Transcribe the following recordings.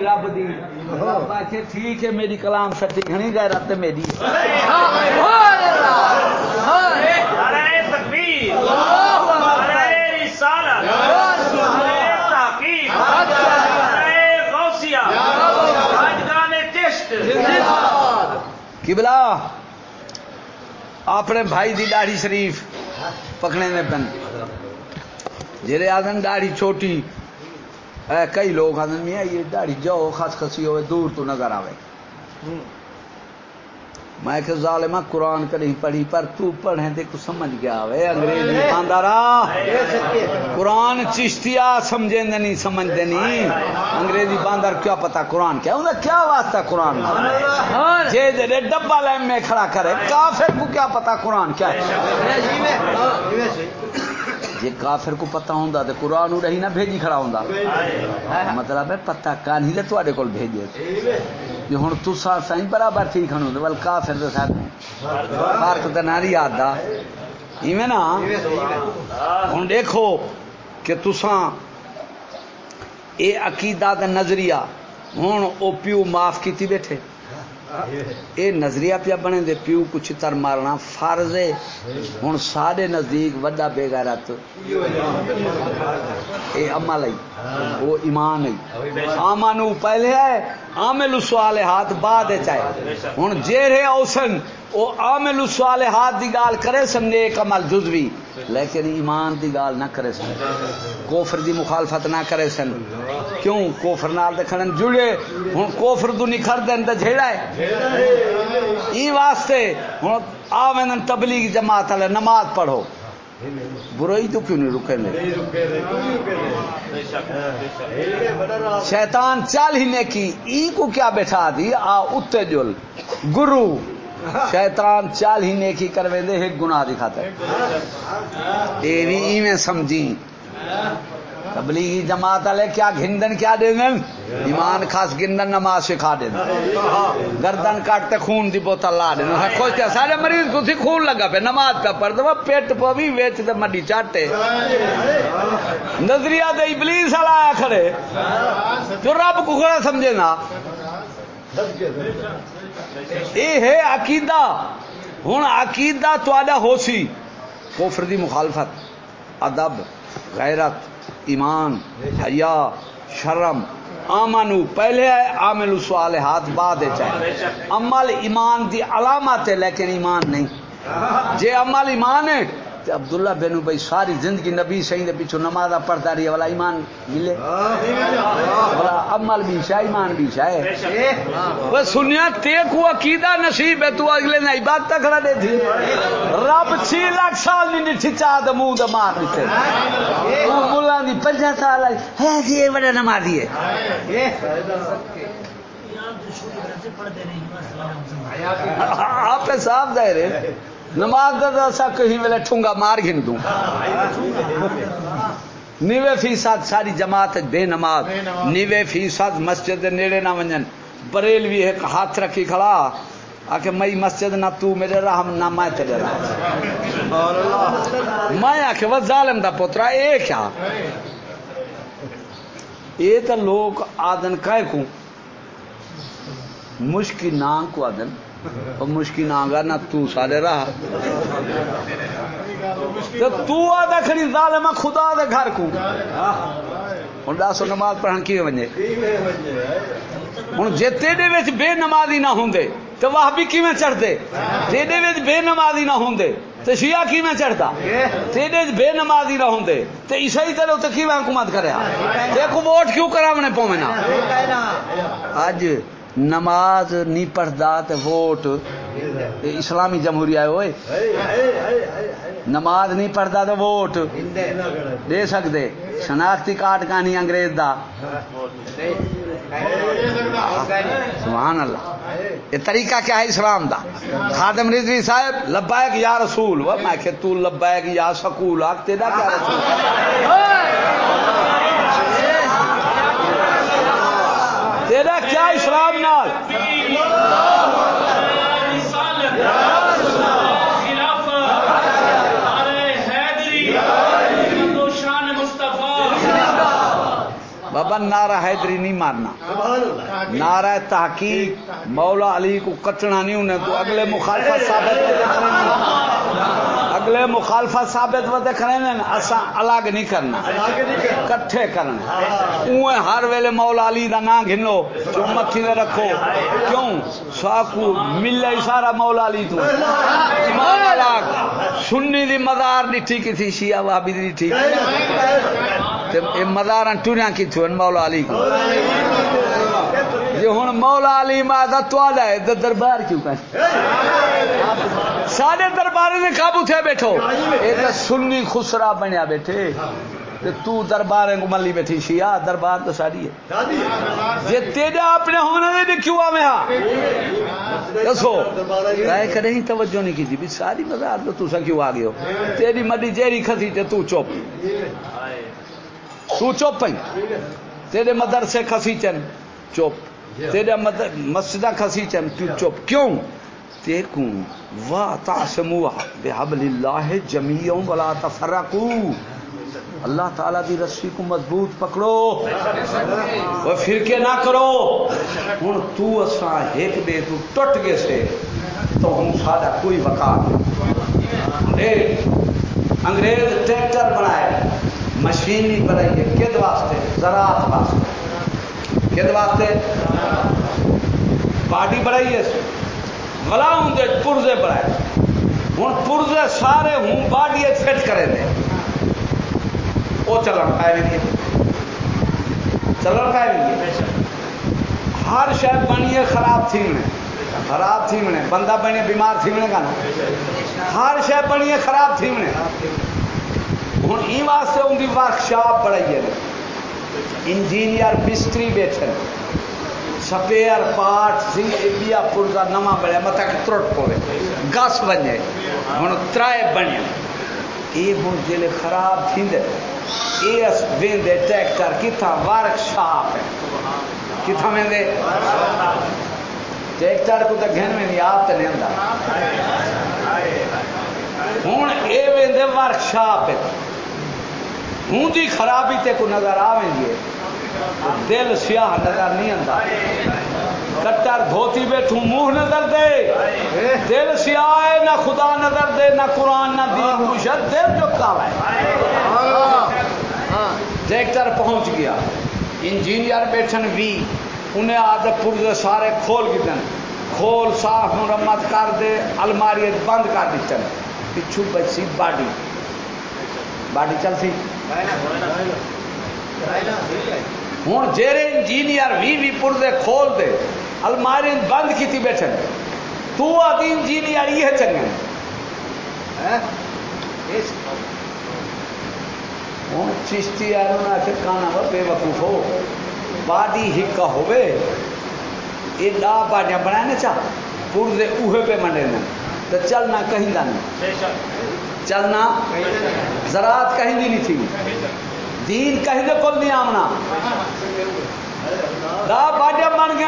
رب دی ٹھیک ہے میری کلام سچی گھنی غیرت میری ہے اپنے بھائی دی داڑھی شریف پکڑنے نے پن جڑے آدن داڑھی چھوٹی اے کئی لوگ آدن میاں یہ داڑھی جو خس خسی ہوئے دور تو نظر آوے۔ میں کہ ظالمہ قرآن کہیں پڑھی پر تو پڑھیں تے کو سمجھ گیا ہوئے انگریزی باندارا۔ قرآن چشتیا سمجھیں دے نہیں سمجھ دے نہیں انگریزی باندر کیا پتا قرآن کیا؟ انہیں کیا واسطہ قرآن؟ جے دے ڈبا لیم میں کھڑا کرے کافر کو کیا پتا قرآن کیا ہے؟ جے کافر کو پتہ ہوندا تے قرآن اڑے ہی نہ بھیجی کھڑا ہوندا۔ مطلب ہے پتہ کان ہی تواڈے کول بھیجے۔ جو ہن تسا سائیں برابر تھی کھڑو تے ول کافر دے ساتھ۔ فرق تے نہ یاد دا۔ ایویں نا؟ ہن دیکھو کہ تساں اے عقیدہ نظریہ ہن او پیو معاف کیتی بیٹھے۔ یہ نظریہ پیا بنے دے پیو کچھ تر مارنا فرض ہے۔ ہوں سارے نزدیک وڈا بے غیرت۔ اے عمل ہے وہ ایمان ہے آمانو پہلے ہے عامل ہاتھ بعد ہے چاہے۔ ہن جیڑے اوسن او عامل صالحات دی گال کرے سن نیک عمل جزوی۔ لیکن ایمان دی گال نہ کرے سن۔ کفر دی مخالفت نہ کرے سن۔ کیوں؟ کفر نال تے کھڑن جڑے۔ ہن کفر دو نکھر دین تے جھیڑا ہے۔ ای واسطے ہن آویں تبلیغ جماعت والے نماز پڑھو۔ برائی تو کیوں نہیں رکے نے؟ شیطان چال ہی نے کی۔ ای کو کیا بیٹھا دی؟ آ، اتے جل۔ گرو۔ شیطان چال ہی نیکی کروے دے، ایک گناہ دکھاتا ہے۔ اے بھی ایویں سمجھی تبلیغی جماعت والے کیا گھندن، کیا دیں گے ایمان خاص گندن نماز سکھا دیں گردن کاٹتے، خون دی بوتل لا دیں ہاں، خوشتے سارے مریض کو خون لگا پہ نماز پہ پڑھ دو پیٹ پہ بھی ویچ دے مڈی چاٹے۔ نظریہ دے ابلیس والا کھڑے جو رب کو کھڑا سمجھے نا۔ یہ ہے عقیدہ۔ ہوں عقیدہ تا ہو سی۔ کوفر دی مخالفت، ادب، غیرت، ایمان، حیا، شرم، آمنو۔ پہلے ہے عامل صالحات بعد ہے چاہے عمل ایمان دی علامت ہے، لیکن ایمان نہیں۔ جے عمل ایمان ہے عبداللہ بن بھائی ساری زندگی نبی صحیح دے پیچھے نماز پڑھتا رہی، والا ایمان ملے؟ والا عمل بھی شاہ، ایمان بھی شاہ۔ وہ سنیا تے کو عقیدہ نصیب ہے، تو اگلے نے عبادت کھڑا دے تھی رب 6 لاکھ سال نہیں نٹھی چا دے، منہ دے مار دیتے۔ وہ مولا دی 50 سال ہے جی یہ بڑا نمازی ہے۔ آپ صاحب دائرے نماز کہیں ویلے ٹھونگا مار گھن دوں نیوے فیصد ساری جماعت بے نماز، نیوے فیصد مسجد دے نیڑے نہ ونجن۔ بریلوی ایک ہاتھ رکھی کھڑا آ کہ مئی مسجد نہ تو میرے راہ نہ میں تیرے راہ میں آ کہ وہ ظالم دا پوترا اے کیا؟ یہ تو لوگ آدن کہے کو مشکل نام کو آدن۔ اور مشکل آگا نہ تو سارے راہ تو تو آدھا کھڑی ظالمہ خدا دے گھر کو ہوں دس نماز پڑھن کی وجے ہوں جے تیرے وچ بے نمازی نہ ہوندے، تو وہ بھی کیویں چڑھتے تیرے وچ بے نمازی نہ ہوندے، تو شیعہ کیویں چڑھتا تیرے وچ بے نمازی نہ ہوندے، تو عیسائی تیرے تے کیویں حکومت کریا دیکھو ووٹ کیوں کراونے پویں نا اج نماز نہیں پڑھتا تو ووٹ اسلامی جمہوریہ ہوئے نماز نہیں پڑھتا تو ووٹ۔ دے سکتے شناختی کارڈ کہانی انگریز دا۔ سبحان اللہ۔ یہ طریقہ کیا ہے اسلام دا؟ خادم رضوی صاحب لبائک یا رسول۔ میں کہ تو لبائک یا سکول آگ تیرا کیا رسول؟ تیرا کیا اسلام نال؟ بابا نعرہ حیدری نہیں مارنا۔ نعرہ تحقیق مولا علی کو کٹنا نہیں، انہیں تو اگلے مخالفت ثابت ہوتے کریں اگلے مخالفت ثابت ہوتے کریں اساں الگ نہیں کرنا۔ کٹھے کرنا۔ اوے ہر ویلے مولا علی دا نام گھنو جو مکھی دے رکھو۔ کیوں؟ ساکو ملے سارا مولا علی تو۔ ایمان اللہ سنی دی مزار ڈٹھی کی تھی، شیعہ وہابی دی ڈٹھی تے اے مزار ٹریاں کی تھو مولا علی کو۔ یہ ہن مولا علی ما دا ہے، تے دربار کیوں کہ سارے دربار دے قابو تھے بیٹھو۔ اے تے سنی خسرا بنیا بیٹھے۔ تو دربار کو ملی بیٹھی، شیعہ دربار تو ساری ہے۔ یہ تیرے اپنے ہونے دے کیوں آویں ہاں؟ دسو، رائے کرے توجہ نہیں کی بھی ساری مزار تو تسا کیوں آ گئے ہو؟ تیری مڈی جیری کھسی تے تو چپ تو چپ پئی تیرے مدرسے کھسی چن، چپ۔ تیرے مدر مسجدہ کھسی چن، تو چپ۔ کیوں؟ تیکوں وا تعصموا بحبل اللہ جمیعا ولا تفرقوا۔ اللہ تعالیٰ دی رسی کو مضبوط پکڑو۔ وہ فرقے نہ کرو۔ ہوں تو اساں ایک بے تو ٹوٹ گئے سے، تو ہوں سارا کوئی وقار نہیں۔ انگریز ٹریکٹر بنائے۔ مشینی بنائی ہے، کد واسطے؟ زراعت واسطے۔ کد واسطے؟ باڈی بنائی ہے۔ غلا ہوں دے پرزے بنائے۔ ہوں پرزے سارے ہوں باڈی فٹ کرے دے۔ وہ چلن پائے نہیں۔ چلن پائے نہیں۔ ہر شاید بنی ہے، خراب تھی میں خراب تھی میں بندہ بنے، بیمار تھی میں کا نا۔ ہر شاید بنی ہے، خراب تھی میں ہوں ای واسطے ان کی ورک شاپ ہے۔ انجینئر مستری بیٹھے سپیئر پارٹ سی بیا پرزا نواں بنیا مت ترٹ پوے گس بنے ہوں ترائے بنے یہ ہوں جلے خراب تھیندے اس ویندے ٹریکٹر کتھا ورک شاپ ہے کتھا ویندے ٹریکٹر کو تو گھن میں نہیں آپ تو نہیں آتا ہوں یہ ویندے ورک شاپ ہے ہوں دی خرابی تے کو نظر آویں گے دل سیاہ نظر نہیں آتا کٹر دھوتی بیٹھوں منہ نظر دے۔ دل سیاہ ہے نہ خدا نظر دے نہ قرآن نہ دین۔ کچھ دل جو کالا ہے۔ ٹریکٹر پہنچ گیا۔ انجینئر بیٹھن بھی انہیں آدھے پرزے سارے کھول دن۔ کھول صاف مرمت کر دے الماری بند کر دیتے پچھو بچی باڈی۔ باڈی چل سی۔ ہوں، جیرے انجینئر بھی بھی پرزے کھول دے، الماری بند کی بیٹھے تو آدھی انجینئر یہ چنگے ہاں؟ ہوں، چشتی آ کے کانا وا بے وقوف ہو۔ باڈی ہک ہوے یہ ڈا باڈیاں بنائے نا چا پورے اوہے پہ منڈے نے۔ تو چلنا کہیں دا نہیں چلنا زراعت کہیں دی نہیں تھی۔ دین کہیں دے کول نہیں آمنا۔ ڈا باڈیاں بن گئے۔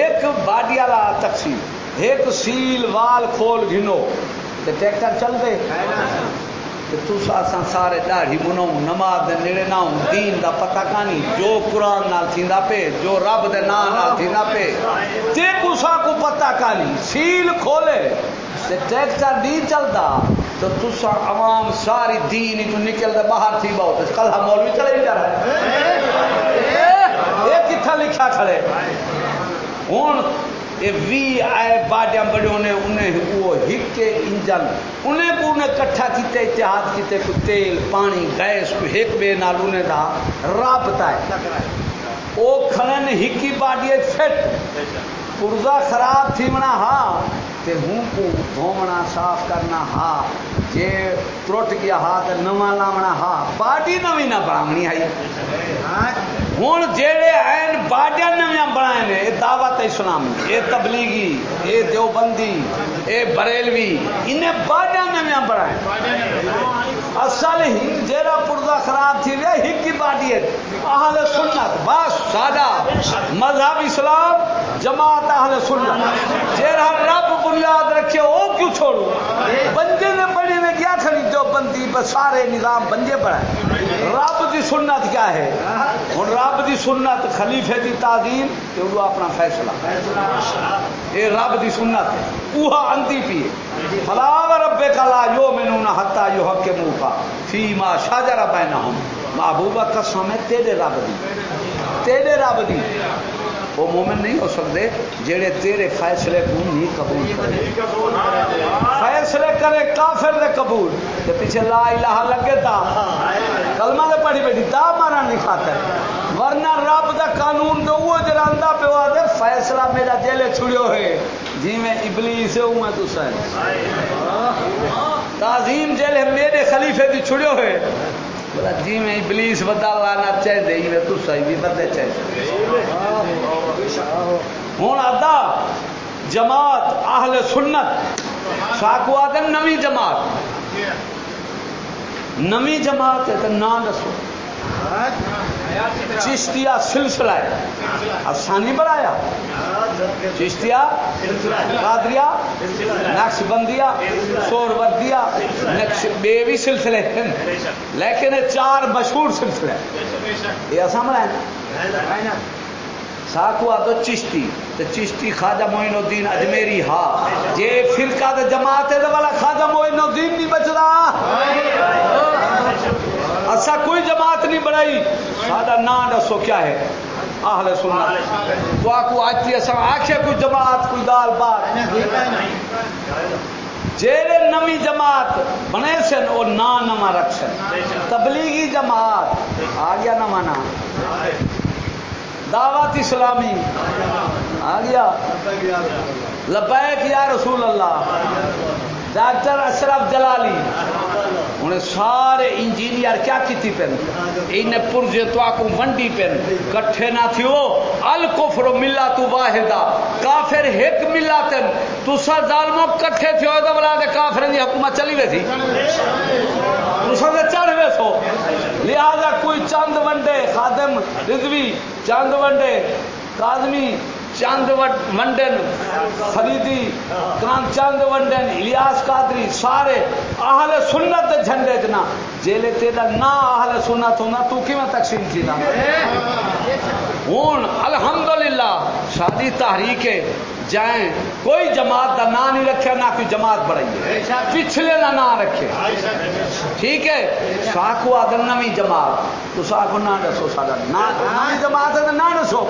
ایک باڈی والا تقسیم۔ ایک سیل وال کھول گھنو۔ تو ٹریکٹر چل دے۔ سارے داڑھی منو نماز دے نیڑے نہ ہوں۔ دین دا پتہ کانی جو قرآن نال تھیندا پے، جو رب دے نام نال تھیندا پے۔ تے کسا کو پتہ کانی سیل کھولے۔ تے ٹریکٹر نہیں چلدا تو تسا عوام ساری دین تو نکل دے باہر تھی بہت۔ کل ہم مولوی چلے ہی جا رہا یہ کتھا لکھا کھڑے۔ ہوں وی آئے باڈیا بڑوں نے انہیں وہ ہک انجن، انہیں کو انہیں کٹھا کیتے، اتحاد کیتے کو تیل، پانی، گیس کو ہک بے نال انہیں دا رابطہ ہے۔ او کھڑے ہکی باڈی فٹ۔ پرزا خراب تھی منا ہاں۔ تے ہوں کو دھومنا صاف کرنا، ہا، جے ٹرٹ گیا ہا، تے نواں لاونا، ہا، باڈی نویں نہ بناونی آئی۔ ہوں جہے ہیں باڈیا نویاں بنائے نے، یہ دعوت اسلام، یہ تبلیغی، یہ دیوبندی، یہ بریلوی، انہیں باڈیا نویاں بنائے۔ اصل ہی جیرا پردا خراب تھی رہے ہی کی باڈی ہے۔ اہل سنت، بس، سادہ۔ مذہب اسلام، جماعت اہل سنت۔ جیرا رب بنیاد رکھے وہ کیوں چھوڑو؟ بندے نے پڑھی میں کیا کھڑی جو بندی پر سارے نظام بنجے پڑا رب کی سنت کیا ہے؟ ہوں رب دی سنت، خلیفے دی تعظیم تے اڑو اپنا فیصلہ۔ اے رب دی سنت ہے۔ اوہا اندی پیے فلا رب کلا یو مینو نہ ہتا یو حق کے منہ کا فی ما شاجر بینہم۔ محبوبہ قسم ہے تیرے رب دی۔ تیرے رب دی۔ وہ مومن نہیں ہو سکتے جڑے تیرے فیصلے کو نہیں قبول کرے۔ فیصلے کرے کافر دے قبول۔ تے پیچھے لا الہ لگے تا۔ کلمہ دے پڑھی بیٹھی، تا مارا نہیں کھاتا ہے ورنہ رب دا قانون تو وہ جراندا پہ ہوا دے، فیصلہ میرا جیلے چھڑیو ہے۔ جی میں ابلیس ہوں میں تو سائن تعظیم جیلے میرے خلیفے دی چھڑیو ہے۔ جی میں ابلیس لانا چاہیے میں تو صحیح بھی بدے چاہیے ہوں ادا جماعت اہل سنت ساکو آدم نمی جماعت۔ نمی جماعت ہے تو نام دسو۔ چشتیہ سلسلہ ہے۔ افسانی بڑھایا چشتیہ، قادریہ، نقش بندیا سور بردیا نقش بے بھی سلسلے ہیں۔ لیکن یہ چار مشہور سلسلے یہ اصا بنایا ساکو آ تو چشتی۔ تو چشتی خواجہ معین الدین اجمیری ہا جے فرقہ تو جماعت ہے، تو والا خواجہ معین الدین نہیں بچدا اصا کوئی جماعت نہیں بنائی۔ سادہ نام دسو کیا ہے؟ اہل سنت۔ تو آکو آتی اصا آخیا کوئی جماعت، کوئی دال بات جیڑے نمی جماعت بنے سن وہ نا نما رکھ سن تبلیغی جماعت۔ آ گیا نما نا دعوت اسلامی۔ آ گیا۔ لبیک یا رسول اللہ۔ ڈاکٹر اشرف جلالی۔ انہیں سارے انجینئر کیا کیتی پن انہیں پرجے تو آکو ونڈی پن کٹھے نہ تھی وہ الکفر ملت واحدہ۔ کافر ایک ملتن۔ تو سا ظالموں کٹھے تھے ہوئے تو بلا دے کافر دی حکومت چلی ہوئی تھی تو سا دے چڑھ ہوئے سو لہذا کوئی چند ونڈے خادم رضوی، چند ونڈے کاظمی چند ونڈن فریدی کان چند ونڈن الیاس قادری، سارے اہل سنت جھنڈے جنا جیلے تیرا نا اہل سنت ہونا، تو کی میں تقسیم تھی نا ہون الحمدللہ، شادی تحریک جائیں، کوئی جماعت کا نام نہیں رکھے، نہ کوئی جماعت بڑھائی پچھلے نہ نام رکھے۔ ٹھیک ہے؟ ساکو آدم نمی جماعت۔ تو ساکو نہ دسو سارا نمی جماعت ہے تو نہ دسو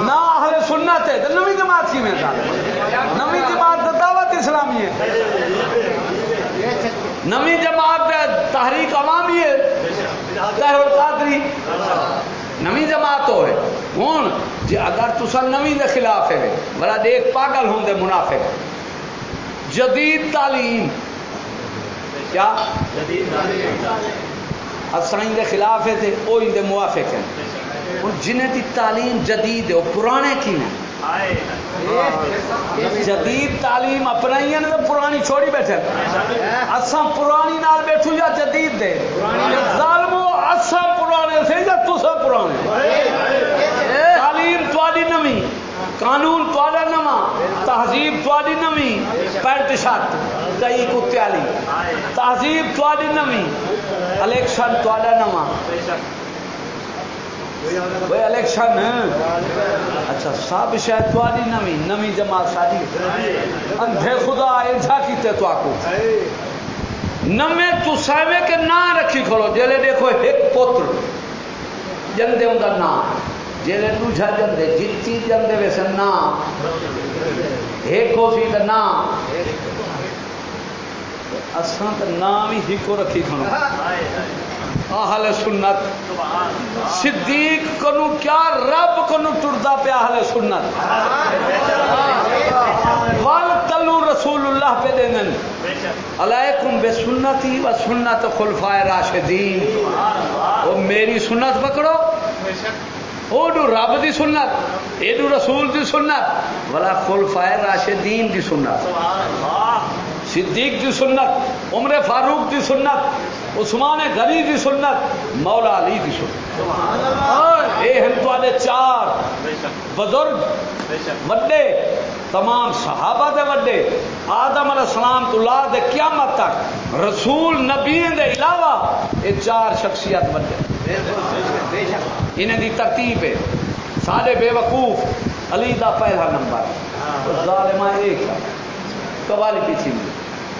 نہ اہل سنت ہے تو نمی جماعت کی میں نمی جماعت تو دعوت اسلامی ہے نمی جماعت تحریک عوامی ہے تہر القادری نمی جماعت ہو ہے ہوں جی اگر تسا نمی دے خلاف ہے بڑا دیکھ پاگل ہوں دے منافق۔ جدید تعلیم۔ کیا؟ اسائیں دے خلاف ہے تھے وہ ان دے موافق ہیں۔ ہوں جنہیں دی تعلیم جدید ہے وہ پرانے کی ہیں؟ جدید تعلیم اپنائی ہے تو پرانی چھوڑی بیٹھے اساں پرانی نال بیٹھو یا جدید دے۔ ظالمو اساں پرانے سے یا تسا پرانے؟ تعلیم تواڈی نویں قانون تواڈا نواں تہذیب تواڈی نویں پینٹ شرٹ تئی کتے والی تہذیب تواڈی نویں الیکشن تواڈا نواں بھائی الیکشن ہاں؟ اچھا سب شاید تاری نمی نمی جماعت ساری اندھے خدا ایجا کیتے تو آکو۔ نمے تو سائوے کے نا رکھی کھولو جیلے دیکھو ایک پتر، جندے ہوں دا نا جیلے دوجھا جندے جتی جندے ویسے نا ایک ہو سی دا نا۔ اساں تے نام ہی ہکو رکھی کھولو اہل سنت۔ صدیق کنو کیا رب کنو ٹردا پیا اہل سنت۔ ول تلو رسول اللہ پہ دینن۔ علیکم بے سنتی و سنت خلفائے راشدین۔ وہ میری سنت پکڑو۔ ڈو رب دی سنت ڈو رسول دی سنت ولا خلفائے راشدین دی سنت۔ صدیق دی سنت عمر فاروق دی سنت عثمان غنی دی سنت مولا علی دی سنت۔ اے ہن تواڈے چار بزرگ وڈے تمام صحابہ دے وڈے آدم علیہ السلام تو لا دے قیامت تک رسول نبی دے علاوہ یہ چار شخصیت وڈے۔ انہیں دی ترتیب ہے۔ سارے بے وقوف۔ علی دا پہلا نمبر۔ ظالمہ ایک۔ قوالی پیچھے۔ میں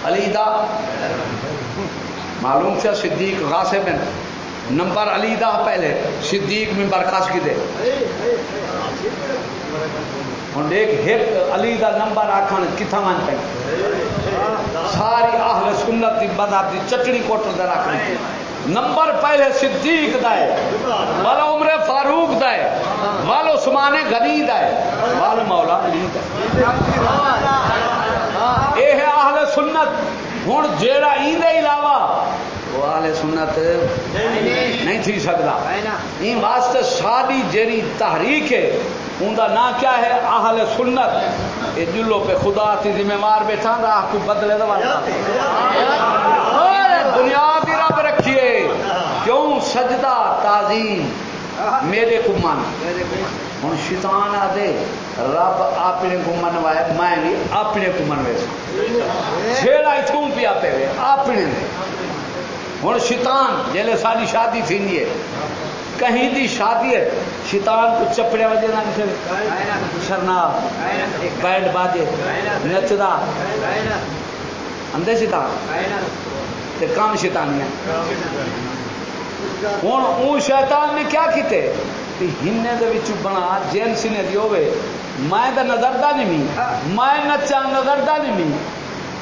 علی دا۔ معلوم سے صدیق غاصب ہیں۔ نمبر علی دا پہلے۔ صدیق میں برخاست کی دے۔ ہوں دیکھ ایک علی دا نمبر آخر کتنا من پہ ساری اہل سنت کی مذہب کی چٹنی کوٹر دے رکھنی نمبر پہلے صدیق دا ہے والا عمر فاروق دا ہے والا عثمان غنی دا ہے والا مولا علی دا ہے۔ یہ ہے اہل سنت ہوں جیڑا این دے علاوہ وہ اہل سنت نہیں تھی سکتا این واسطے ساری جیڑی تحریک ہے ان کا نام کیا ہے؟ اہل سنت۔ یہ جلو پہ خدا تی ذمہ وار بیٹھا، راہ کو بدلے دوا بنیاد ہاں، سجدہ تعظیم میرے کو من۔ ہوں شیطان آ دے رب اپنے کو منوائے میں بھی اپنے کو منوے چھیڑا اتوں پیا پہ اپنے۔ ہوں شیطان جیلے ساری شادی تھی ہے کہیں دی شادی ہے شیطان کو چپڑے وجے نہ کسی شرنا بینڈ باجے نچدا۔ اندے شیطان تے کام ہے۔ ہوں اون شیطان نے کیا کیتے؟ کہ ہنے دے بنا جنس نے دی ہوے میں تے نظر دا نہیں می میں نچا نظر دا نہیں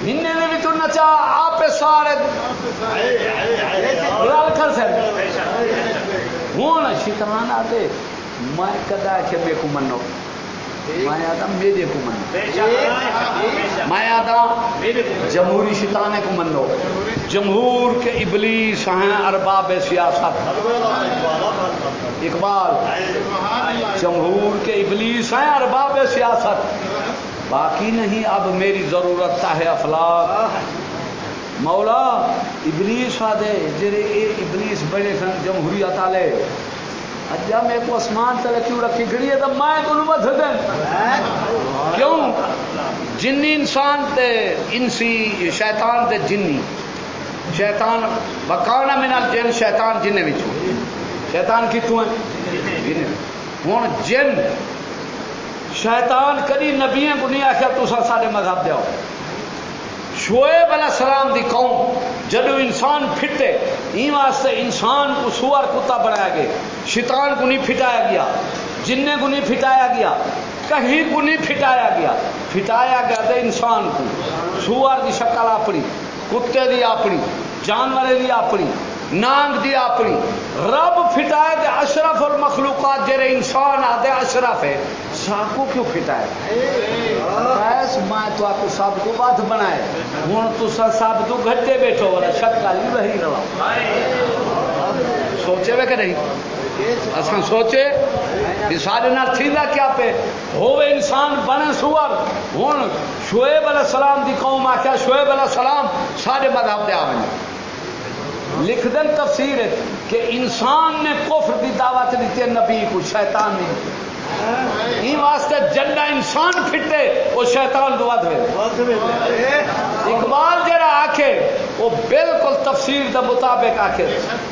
ہنے دے نچا آپ سارے کر ہوں شیطان آتے میں کدا کہ میرے کو منو؟ میں آتا میرے کو منو۔ میں آتا جمہوری شیطانے کو منو۔ جمہور کے ابلیس ہیں ارباب سیاست۔ اقبال، جمہور کے ابلیس ہیں ارباب سیاست۔ باقی نہیں، اب میری ضرورت ہے افلاق۔ مولا، ابلیس آدھے جڑے اے ابلیس بڑے سن، جمہوریت والے اجا میں کو آسمان تلے کیوں رکھی گھڑی ہے؟ تو میں کو نمت دیں کیوں؟ جنی انسان تے، انسی شیطان تے جنی۔ شیطان وکانا من الجن، شیطان جن وچوں شیطان کتوں ہے؟ جن. ہن جن شیطان کدی نبیوں کو نہیں آخیا تو سارے مذہب دیاؤ شعیب علیہ السلام دی قوم جدو انسان پھٹے این واسطے انسان کو سوار کتا بنایا گیا۔ شیطان کو نہیں پھٹایا گیا جننے کو نہیں پھٹایا گیا، کہیں کو نہیں پھٹایا گیا۔ پھٹایا گیا تو انسان کو۔ سوار دی شکل اپنی۔ کتے دی اپنی، جانور دی اپنی، نانگ دی اپنی۔ رب پھٹائے دے اشرف المخلوقات، جڑے انسان آدھے اشرف ہے۔ ساکو کیوں پھٹائے؟ ایس میں تو آپ کو سب کو بات بنائے۔ ہوں تو سب تو گھٹے بیٹھو، والا شک کا نہیں وہی رہا۔ سوچے وے کہ نہیں؟ اصل سوچے کہ سارے نال تھیلا کیا پہ ہوئے انسان بنے سور۔ ہوں شعیب علیہ السلام دی قوم آخیا شعیب علیہ السلام سارے مذہب دے آویں لکھ دیں تفسیر کہ انسان نے کفر دی دعوت دیتی نبی کو شیطان نے۔ این واسطے جنڈا انسان پھٹے، وہ شیطان دعا دے اقبال جرا آکھے وہ بالکل تفسیر دے مطابق آکھے،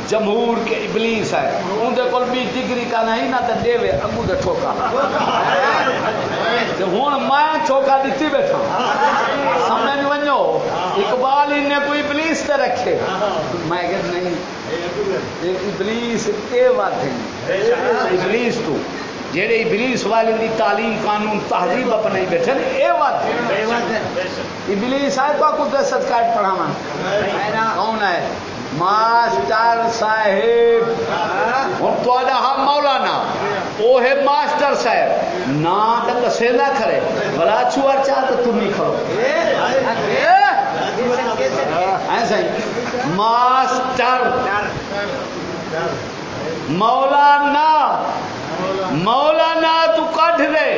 جمہور کے ابلیس ہے۔ ان دے کول بھی ڈگری کا نہیں، نہ تے دیوے اگو دے ٹھوکا۔ تے ہن میں ٹھوکا دتی بیٹھا۔ سمجھ ونجو، اقبال ان کوئی ابلیس تے رکھے۔ میں کہ نہیں۔ ابلیس اے بات ہے ابلیس تو۔ جہے ابلیس والے دی تعلیم قانون تہذیب اپنے بیٹھے اے بات ابلیس آئے تو کو دہشت کاٹ پڑھاوا کون ہے؟ ماسٹر صاحب۔ ہوں تا ہم مولانا۔ وہ ہے ماسٹر صاحب۔ نہ تو دسے نہ کرے۔ بلا چوار چاہ تو تم نہیں کھڑو۔ ہی ماسٹر۔ مولانا۔ مولانا تو کٹ دے،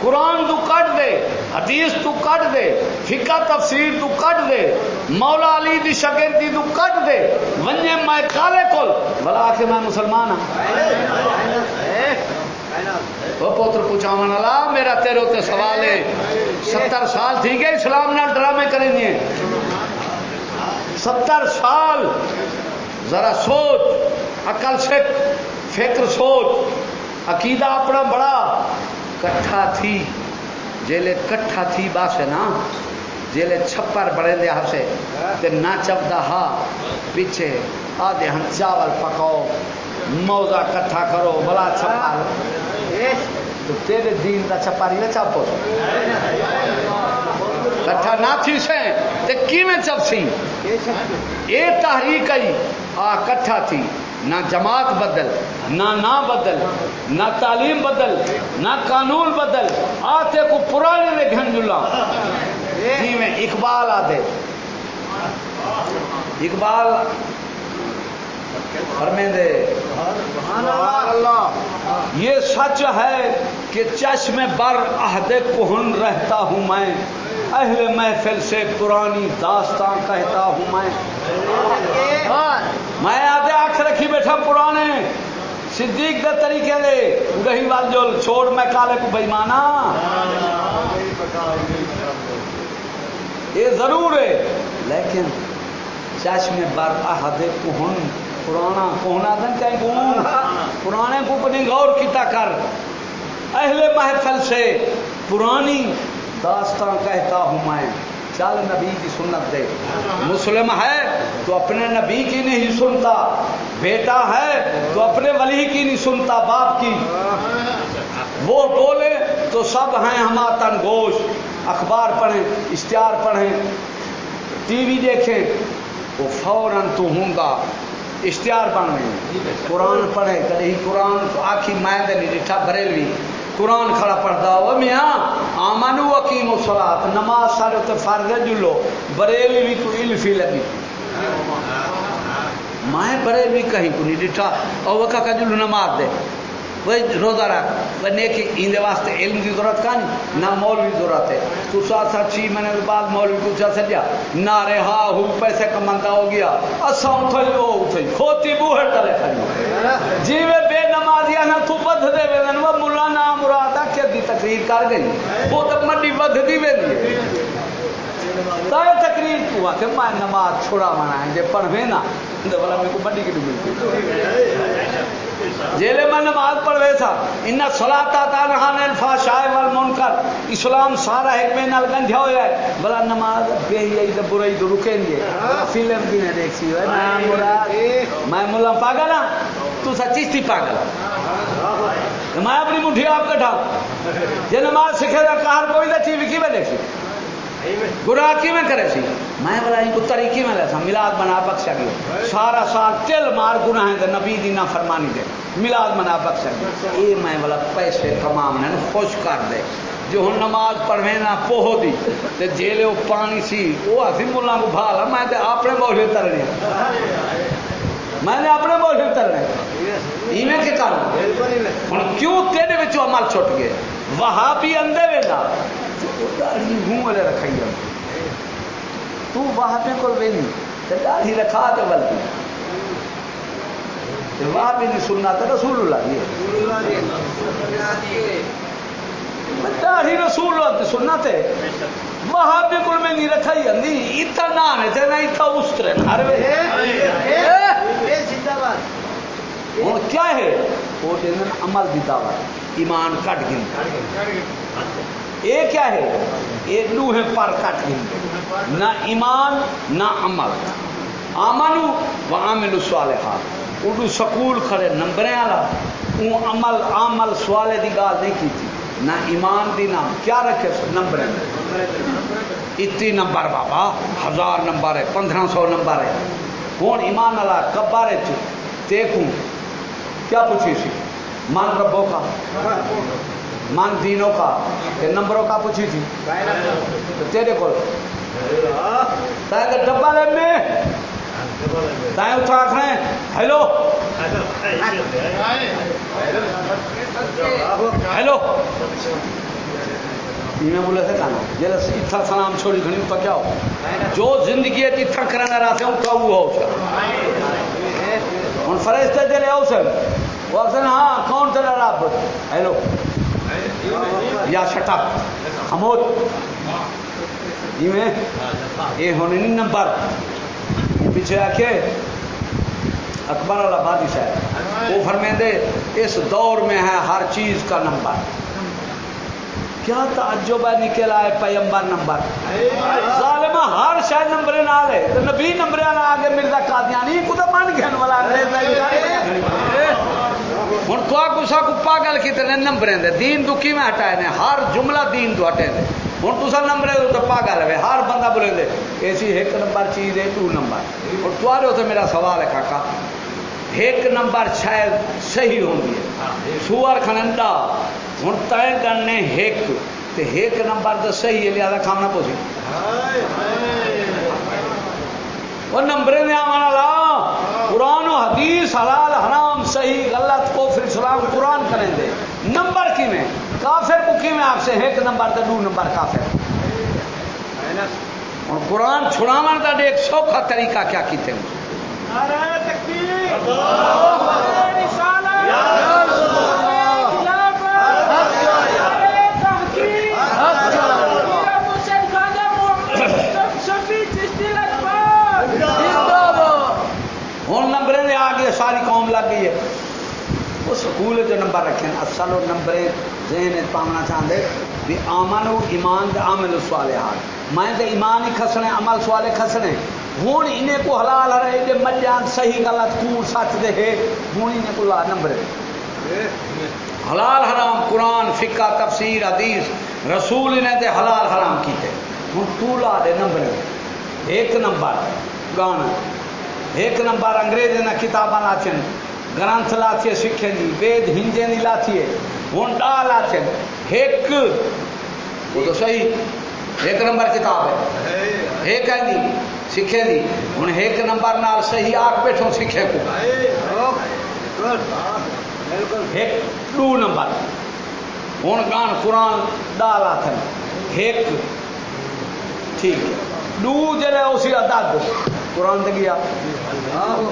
قرآن تو کٹ دے، حدیث تو کٹ دے، فقہ تفسیر تو کٹ دے، مولا علی دی شگردی تو کٹ دے، ونجے میں کالے کول بلا کے میں مسلمان ہوں وہ پوتر پوچھاون والا، میرا تیرے تے سوال ہے۔ ستر سال تھی گئے اسلام نال ڈرامے کریں گے۔ ستر سال، ذرا سوچ، عقل سکھ فکر سوچ۔ عقیدہ اپنا بڑا کٹھا تھی۔ جیلے کٹھا تھی باس ہے نا۔ جیلے چھپر بڑے دے ہسے تے نہ چپدا ہا۔ پیچھے آدھے ہم چاول پکاؤ۔ موزہ کٹھا کرو، بلا چھپر۔ تو تیرے دین دا چھپاری نہ چاپو کٹھا نہ تھی سے تے کی میں چپ سی؟ اے تحریک آئی۔ آ کٹھا تھی۔ نہ جماعت بدل، نہ نہ بدل۔ نہ تعلیم بدل نہ قانون بدل۔ آتے کو پرانے میں گھن جلا جی میں اقبال آتے۔ اقبال۔ فرمیندے یہ سچ ہے کہ چشم بر عہد کہن رہتا ہوں میں۔ اہل محفل سے پرانی داستان کہتا ہوں میں۔ میں آدھے آنکھ رکھی بیٹھا پرانے۔ صدیق دے طریقے دے۔ گہی وال جو چھوڑ میں کالے کو بےمانا۔ یہ ضرور ہے۔ لیکن چشم بر عہد کہن، پرانا کونا دن کہیں کون پرانے کو اپنی غور کیتا کر۔ اہل محفل سے پرانی داستان کہتا ہوں میں۔ چل نبی کی سنت دے۔ مسلم ہے تو اپنے نبی کی نہیں سنتا، بیٹا ہے تو اپنے ولی کی نہیں سنتا، باپ کی۔ وہ بولے تو سب ہیں ہمارا تن گوش۔ اخبار پڑھیں، اشتہار پڑھیں، ٹی وی دیکھیں۔ وہ فوراً تو ہوں گا۔ اشتہار بن گئے۔ قرآن پڑھے کدی قرآن آخی میں نہیں ڈٹھا بریلوی۔ قرآن کھڑا پڑھتا ہو میاں آمن وکیم و سلاد نماز سارے تو فرض جلو بریلوی کو الفی لگی۔ میں بریلوی کہیں کو نہیں ڈٹھا اور وہ کا جلو نماز دے۔ وہ روزہ رکھ وہ نیکی اندے واسطے علم کی ضرورت کا نہیں نہ مولوی ضرورت ہے۔ تو ساتھ ساتھ چھ مہینے کے بعد مولوی پوچھا سجا نہ رہا ہو پیسے کمانتا ہو گیا۔ اسا اٹھائی وہ اٹھائی کھوتی بوہر تلے کھڑی۔ جی وے بے نمازیا نہ تو بدھ دے وے نہ مولا نا مرادا کہ دی تقریر کر گئی۔ وہ تو مڈی بدھ دی وے دی۔ تائے تقریر کو آ کہ میں نماز چھوڑا منا ہے جے پڑھوے نا۔ تو بلا میرے کو مڈی کی ملتی جیلے میں نماز پڑھوے تھا ان سلاتا تا نہان الفاشائے والمنکر اسلام سارا ایک میں نال گنجھا ہویا ہے بلا نماز بے ہی ای تے برائی تو رکیں گے فلم بھی نہ دیکھ سی میں مراد میں مولا پاگل ہاں تو سچی تھی پاگل میں اپنی مٹھی آپ کٹھا جے نماز سکھے دا کار کوئی دا ٹی وی کی میں دیکھ سی گناہ کی میں کرے سی؟ میں بلا ان کو طریقے میں لیسا ملاد بنا بخشا گیا سارا سال تل مار گناہ ہے نبی دی نہ فرمانی دے۔ ملاد بنا بخشا گیا اے میں بلا پیسے تمام نے خوش کر دے۔ جو ہن نماز پڑھوے نہ پوہ دی، تے جیلے وہ پانی سی وہ اسی ملا کو بھالا میں تے اپنے موہے ترنے میں نے اپنے موہے ترنے ایویں کے کر؟ ہن کیوں تیرے عمل چھٹ گئے؟ وہابی اندے ویندا داڑھی ہوں والے رکھائی تو وہاں پہ تے داڑھی رکھا تے بلدی تے وہاں بھی نہیں سننا تے رسول اللہ دی داڑھی رسول اللہ دی سننا تے وہاں پہ میں نہیں رکھائی اتنا نہ تے نہ اتنا استرے ہر وے ہوں کیا ہے؟ وہ عمل دی دعوت ایمان کٹ گئی۔ یہ کیا ہے؟ یہ لوہ پر کٹ گئی نہ ایمان، نہ عمل۔ آمنو و عامل صالحات اردو سکول کھڑے، نمبریں والا۔ وہ عمل عمل سوالے دی گال نہیں کی تھی نہ ایمان دی نام کیا رکھے نمبر اتنی نمبر بابا، ہزار نمبر ہے، پندرہ سو نمبر ہے۔ ہوں ایمان والا کبارے دیکھوں۔ کیا پوچھی سی؟ من ربوں کا۔ من دینوں کا کہ نمبروں کا پوچھی تھی۔ تیرے کو ڈبا لے میں۔ تائیں اٹھا آخر ہیلو۔ ہیلو۔ میں بولے تھے کہنا جیسے اتنا سلام چھوڑی گھنی اتنا کیا ہو؟ جو زندگی ہے اتنا کرانا رہتے ہیں اتنا وہ ہو اس کا ہوں فرشتے چلے آؤ سر۔ وہ آخر ہاں کون چلا رب؟ ہیلو۔ یا شٹا خموت میں یہ ہونے نہیں نمبر پیچھے آ کے اکبر والا بادشاہ ہے وہ فرمیندے اس دور میں ہے ہر چیز کا نمبر کیا تعجب ہے نکل آئے پیمبر نمبر ظالمہ ہر شاید نمبر نال ہے نبی نمبر آگے مرزا قادیانی خود من گیا والا ہوں تو کسا کو پاگل کیتے کتنے نمبر دے، دین تو کی ہٹائے نے؟ ہر جملہ دین تو ہٹے دے ہوں تصا نمبر تو پاگل ہے ہر بندہ بولے دے ایسی ایک نمبر چیز ہے ٹو نمبر۔ اور تمہارے اتنے میرا سوال ہے کاکا۔ ایک نمبر شاید صحیح ہوں گی سور کھنڈا۔ ہوں طے کرنے ایک۔ تے ایک نمبر تو صحیح ہے، لہٰذا کھانا پوسی وہ نمبر میں آنے والا قرآن و حدیث حلال حرام صحیح غلط کو پھر اسلام قرآن کریں دے نمبر کی میں کافر کو کی میں آپ سے ایک نمبر تو دو نمبر کافر۔ اور قرآن چھڑاون کا ایک سوکھا طریقہ کیا کیتے ہیں؟ ہوں نمبر آ گیا ساری قوم لگ گئی ہے۔ وہ سکول جو نمبر رکھے اصل وہ نمبر ذہن پاؤنا چاہتے بھی آمن ایمان دے عمل سوالے ہاتھ میں تو ایمان ہی کھسنے، عمل سوالے کھسنے۔ ہوں انہیں کو حلال رہے جی مجان صحیح غلط کوڑ سچ دے ہوں انہیں کو لا نمبر حلال حرام قرآن، فقہ، تفسیر، حدیث، رسول انہیں تے حلال حرام کیتے۔ ہوں تو لا دے نمبر ایک نمبر گانا۔ ایک نمبر انگریز نے کتاباں لاچن گرنتھ لاچے سکھیں دی جی، وید ہنجے دی لاچیے ہوں ڈا لاچن ایک۔ وہ تو صحیح۔ ایک نمبر کتاب ہے۔ ایک ہے دی سکھے جی۔ دی ہوں ایک نمبر نال صحیح آگ بیٹھو سکھے کو۔ ایک۔ Two number. ہوں گان قرآن ڈا لاچن ایک۔ ٹھیک۔ ہے ڈو جڑے اسی عدد قرآن دے گیا۔ ہاں۔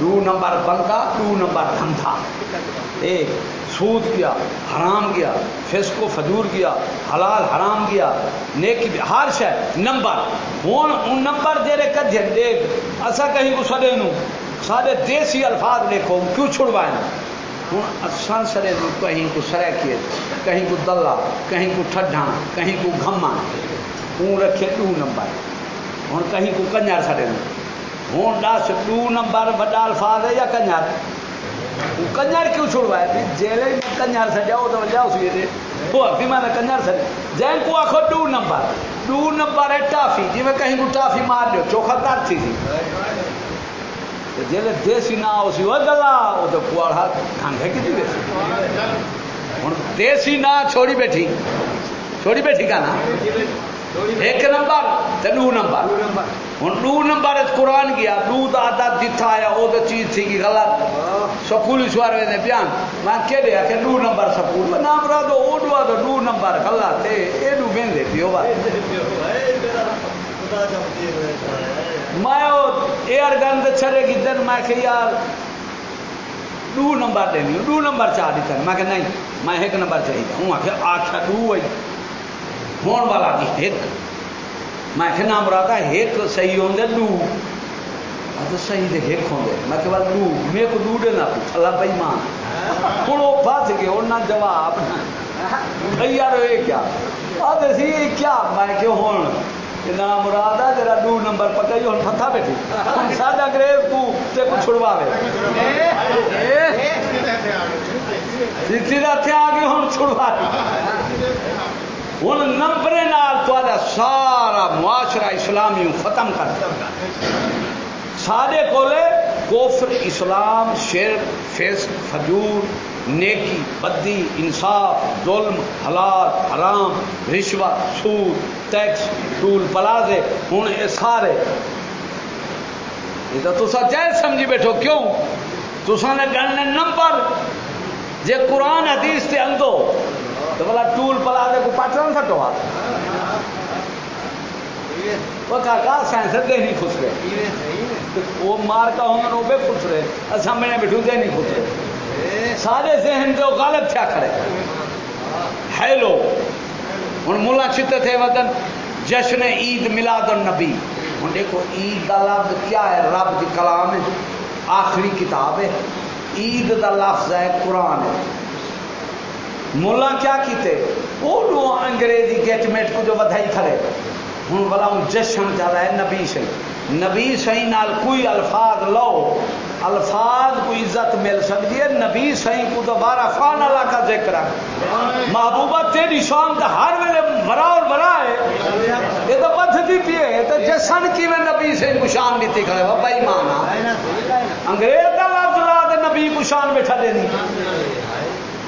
دو نمبر بنتا دو نمبر دھندا ایک۔ سود کیا، حرام گیا فسق و فجور کیا، حلال حرام گیا نیکی بھی، ہر شے، نمبر۔ ہوں ان نمبر جڑے کجے دیکھ اسا کہیں کو سڑے نو سارے دیسی الفاظ لکھو کیوں چھڑوائے ہوں اساں سڑے نو کہیں کو سرے کہیں کو دلہ، کہیں کو ٹھڈا کہیں کو گھما ہوں رکھے ٹو نمبر۔ ہوں کہیں کو کنجر سڑے ہوں دس ٹو نمبر، وڈا الفاظ ہے یا کنجر؟ کنجر کیوں چھڑوائے جیلے میں کنجر سجاؤ تو وجہ اسی دے وہ ابھی میں نے کنجر سجا جین کو آخو ٹو نمبر۔ ٹو نمبر ہے ٹافی جی میں کہیں کو ٹافی مار لو چوکھا تر تھی جی۔ تھی جیلے دیسی نہ اسی وہ گلا، وہ تو پواڑا ڈھنگ ہے کتنی بیٹھی جی ہوں دیسی نہ، چھوڑی بیٹھی۔ چھوڑی بیٹھی کا نا؟ ایک نمبر تے دو نمبر۔ ہوں دو نمبر قرآن گیا دو دا عدد آیا وہ تو چیز تھی کہ غلط۔ سکول سوار وے بیان۔ میں کہ دیا کہ دو نمبر سکول۔ میں نام رہا دو او دو دو نمبر۔ غلط۔ ہے اے دو ویندے پیو بات میں ایئر گن چھڑے گی دن میں کہ یار دو نمبر دینی دو نمبر چاہ دیتا میں کہ نہیں میں ایک نمبر چاہیے ہوں۔ آخر آخیا دو ہے ہون والا کی ایک۔ میں کہ نام رہا تھا ایک صحیح ہوں دے دو۔ تو صحیح دے ایک ہوں دے۔ میں کہ دو۔ میں کو دو دے نہ پوچھ اللہ بھائی ماں ہوں وہ پھنس گئے اور نہ جواب۔ بھائی یار یہ کیا؟ آدھے سی کیا؟ میں کہ ہوں نام مراد ہے تیرا دو نمبر پکا ہی ہوں پتھا بیٹھی ہوں ساڈا انگریز کو تے کو چھڑوا جتنی رات آ گئی ہوں چھڑوا ہوں نمبر تا سارا معاشرہ اسلامی ختم کر سارے کولے کوفر اسلام، شرک، فسق فجور نیکی، بدی، انصاف، ظلم، حلال، حرام، رشوت، سود، ٹیکس، ٹول پلازے ہوں یہ سارے۔ یہ تو تصا جائز سمجھی بیٹھو، کیوں؟ تسا نے گننے نمبر، جے قرآن حدیث تے اندو تو بلا ٹول پلازے کو پٹن سٹو وہ کاکا سائنس دے نہیں خس رہے وہ مار کا ہوں وہ بے خس رہے اچھا میں بٹھو دے نہیں خس رہے سارے ذہن جو غالب کیا کرے ہیلو ہوں ملا چتے تھے وطن جشن عید میلاد النبی ہوں دیکھو عید کا لفظ کیا ہے رب کی کلام ہے آخری کتاب ہے عید دا لفظ ہے قرآن ہے ملا کیا کیتے؟ وہ انگریزی گیٹمنٹ کو جو بدھائی کھڑے۔ ہوں بلا ہوں جشن زیادہ ہے نبی سے نبی سہی نال کوئی الفاظ لو، الفاظ کو عزت مل سکتی ہے، نبی سہی کو دوبارہ فان اللہ کا ذکر ہے۔ محبوبہ تیری شان کا ہر ویلے مرا اور مرا ہے۔ یہ تو پدھتی پیے تو جشن کی میں نبی سے شان دیتی کھڑے وہ بھائی مانا انگریز کا لفظ لا دے، نبی کو شان بیٹھا دینی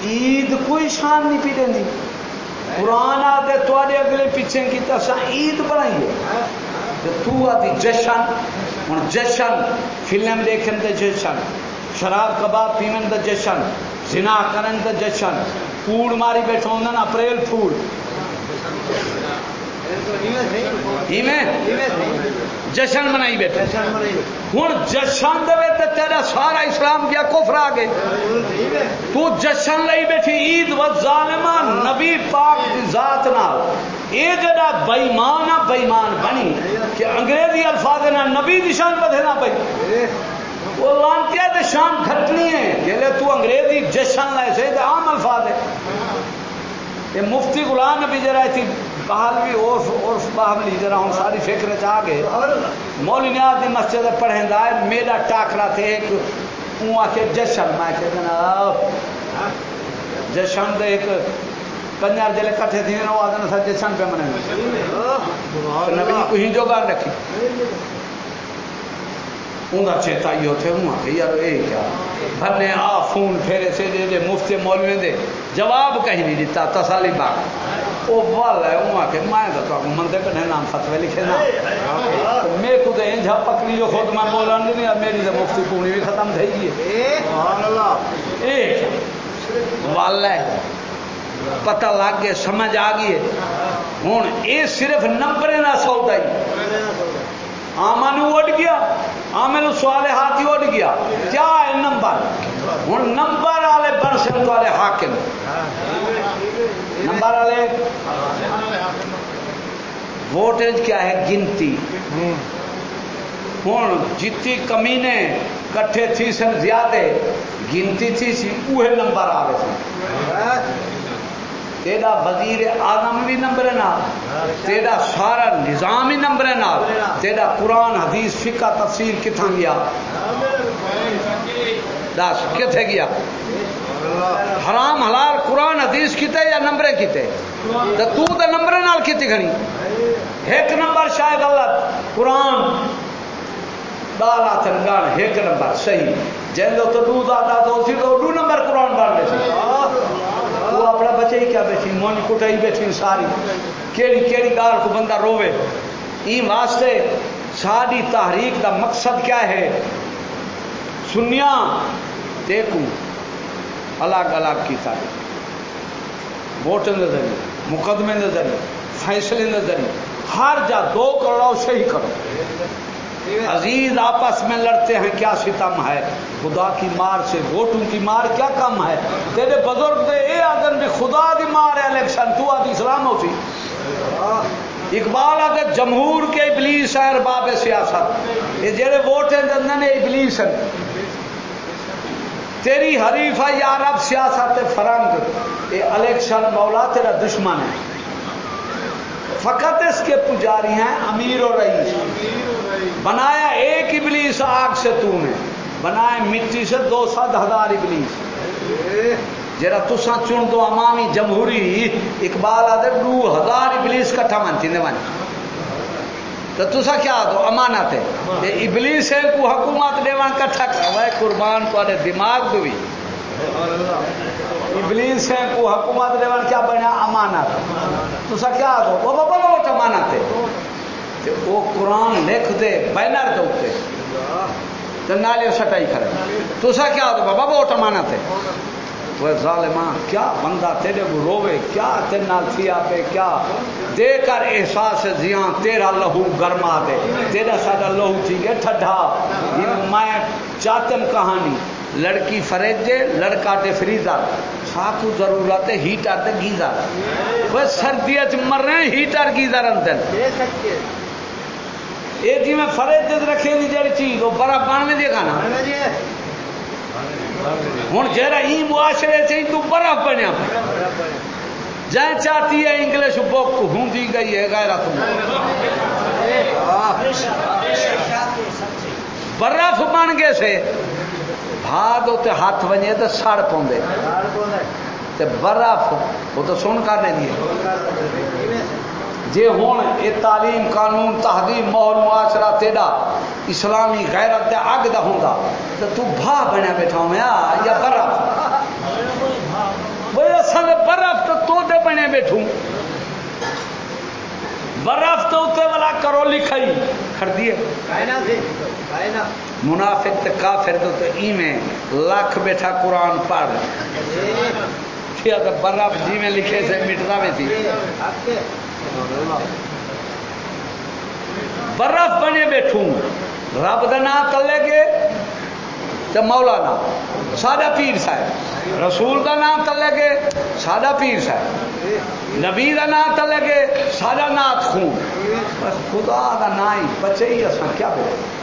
عید کوئی شان نہیں پی دینی قرآن آتے تے اگلے پیچھے کی تسا عید بنائیے تو آتی جشن ہوں جشن، فلم دیکھن تے جشن، شراب کباب پیون تے جشن، زنا کرن تے جشن، کوڑ ماری بیٹھا ہوں اپریل پھول جشن منائی بیٹھے۔ ہوں جشن دے تیرا سارا اسلام کیا کفر آ گئے۔ تو جشن لئی بیٹھی عید و ظالمہ نبی پاک دی ذات نال۔ یہ جڑا بےمان آ بےمان بنی کہ انگریزی الفاظ نہ نبی شان بدھنا پئی۔ وہ لانتیا تے شان گھٹنی ہے جلے تو انگریزی جشن لائے سے عام الفاظ ہے۔ یہ مفتی غلام نبی جرا تھی، بہالوی، عرف عرف بہلی جرا ہوں، ساری فکر چ آ گئے۔ مولی نیاز دی مسجد پڑھیں دا ہے میرا ٹاکرا تھے، ایک اون کے جشن، میں کہ جناب ہاں؟ جشن دے ایک پنجار جلے کٹھے تھے وہ آدھے سا جشن پہ منے نبی جی، کو ہی جو گار رکھی۔ اوندا چیتا یہ تھے ہوں کہ یار اے کیا؟ بھلے آ فون پھیرے سے دے دے مفتی مولوی دے جواب کہیں نہیں دیتا تسلی باغ۔ او وال ہے ہوں کہ میں تو کو مندے کنے نام فتوی لکھے نا۔ میں کو دے انجا پکڑی جو خود میں بولن نہیں میری تے مفتی پونی بھی ختم تھئی گئی اے؟ وال ہے پتہ لگ گیا سمجھ آ گئی ہوں اے صرف نمبر نہ سودا ہی آمن اڑ گیا آمن سوال ہاتھی اڑ گیا۔ کیا ہے نمبر؟ ہوں نمبر والے بن سن والے حاکم۔ نمبر والے ووٹیج کیا ہے؟ گنتی۔ ہوں جتی کمینے کٹھے تھی سن زیادہ گنتی تھی سی وہ نمبر آ سن۔ تیرا وزیر اعظم بھی نمبر نال تیرا سارا نظام ہی نمبر نال تیرا قرآن، حدیث، فقہ، تفسیر کتنا گیا؟ دس کتنے گیا؟ حرام، حلال، قرآن، حدیث کتے یا نمبر کتے تو تو تو نمبر نال کتی کھڑی۔ ایک نمبر شاید غلط، قرآن۔ دال آتن ایک نمبر، صحیح۔ جن دو تو دو دادا، دو سی تو دو نمبر قرآن بن لے سی وہ اپنا بچے ہی کیا بیٹھی مونج کٹائی بیٹھی ساری۔ کیڑی کیڑی گال کو بندہ روے این واسطے ساری تحریک دا مقصد کیا ہے؟ سنیا دیکھو الگ الگ کی تاریخ ووٹ کے ذریعے، مقدمے کے ذریعے، فیصلے کے ذریعے۔ ہر جا دو کرو صحیح کرو۔ عزیز، آپس میں لڑتے ہیں، کیا ستم ہے؟ خدا کی مار سے ووٹوں کی مار کیا کم ہے؟ تیرے بزرگ دے اے آدم بھی خدا کی مار ہے، الیکشن تو آدھی اسلام ہو سی اقبال اگر جمہور کے ابلیس ہے ارباب سیاست۔ یہ جڑے ووٹ ہیں دندن ابلیس ہیں۔ تیری حریف ہے یا رب سیاست فرنگ یہ الیکشن مولا تیرا دشمن ہے۔ فقط اس کے پجاری ہیں امیر اور رئیس۔ بنایا ایک ابلیس آگ سے تو نے۔ بنایا مٹی سے دو سات ہزار ابلیس۔ جرا تسا چن دو عوامی جمہوری اقبال آدھے دو ہزار ابلیس کٹھا مانتی نے مانی تو تسا کیا دو امانت ہے؟ ابلیس ہے کو حکومت دیوان کٹھا کروا ہے قربان کو دماغ دو بھی ابلیس ہے کو حکومت دیوان کیا بنا امانت۔ تو سا کیا دو وہ بابا ووٹ امانت ہے وہ قرآن لکھ دے، بینر دے اوتے تو نالے سٹائی کرے تو سا کیا دو بابا ووٹ امانت ہے وہ ظالمان، کیا بندہ تیرے کو روے کیا تیرے نال تھیا پہ کیا؟ دے کر احساس زیاں تیرا لہو گرما دے۔ تیرا ساڈا لہو تھی گیا ٹھڈا۔ یہ میں چاتم کہانی۔ لڑکی فریجے لڑکا تے فریزر۔ ساکو ضرورت ہے ہیٹر تے گیزر۔ وہ سردیاں چ مر رہے ہیں ہیٹر گیزر اندر۔ یہ جی میں فریج رکھے دی جڑی چیز وہ بڑا بن میں دے گا نا ہوں جہاں ای معاشرے سے تو برف بنیا۔ جائیں چاہتی ہے انگلش بک ہوں گئی ہے غیرت برف بن گئے سے۔ بھاد تے ہاتھ ونجے تو سڑ پوندے تے برف وہ تو سن کر نہیں دیے جے ہوں یہ تعلیم قانون تہذیب ماحول معاشرہ تیرا اسلامی غیرت دے اگ دا ہوندا تے تو بھا بنیا بیٹھا ہوں یا برف؟ اصل برف تو تو دے بنے بیٹھوں۔ برف تو اتنے والا کرو لکھائی کھڑ دیے منافق تے کافر تو تے لاکھ بیٹھا قرآن پڑھ۔ کیا تو برف جی میں لکھے سے مٹتا میں تھی برف بنے بیٹھوں۔ رب دا نام تلے گے تو مولانا۔ سادہ پیر صاحب۔ رسول دا نام تلے گے سادہ پیر صاحب۔ نبی دا نام تلے گے سادہ نات خون۔ خدا دا نام ہی بچے ہی اصل کیا بولے۔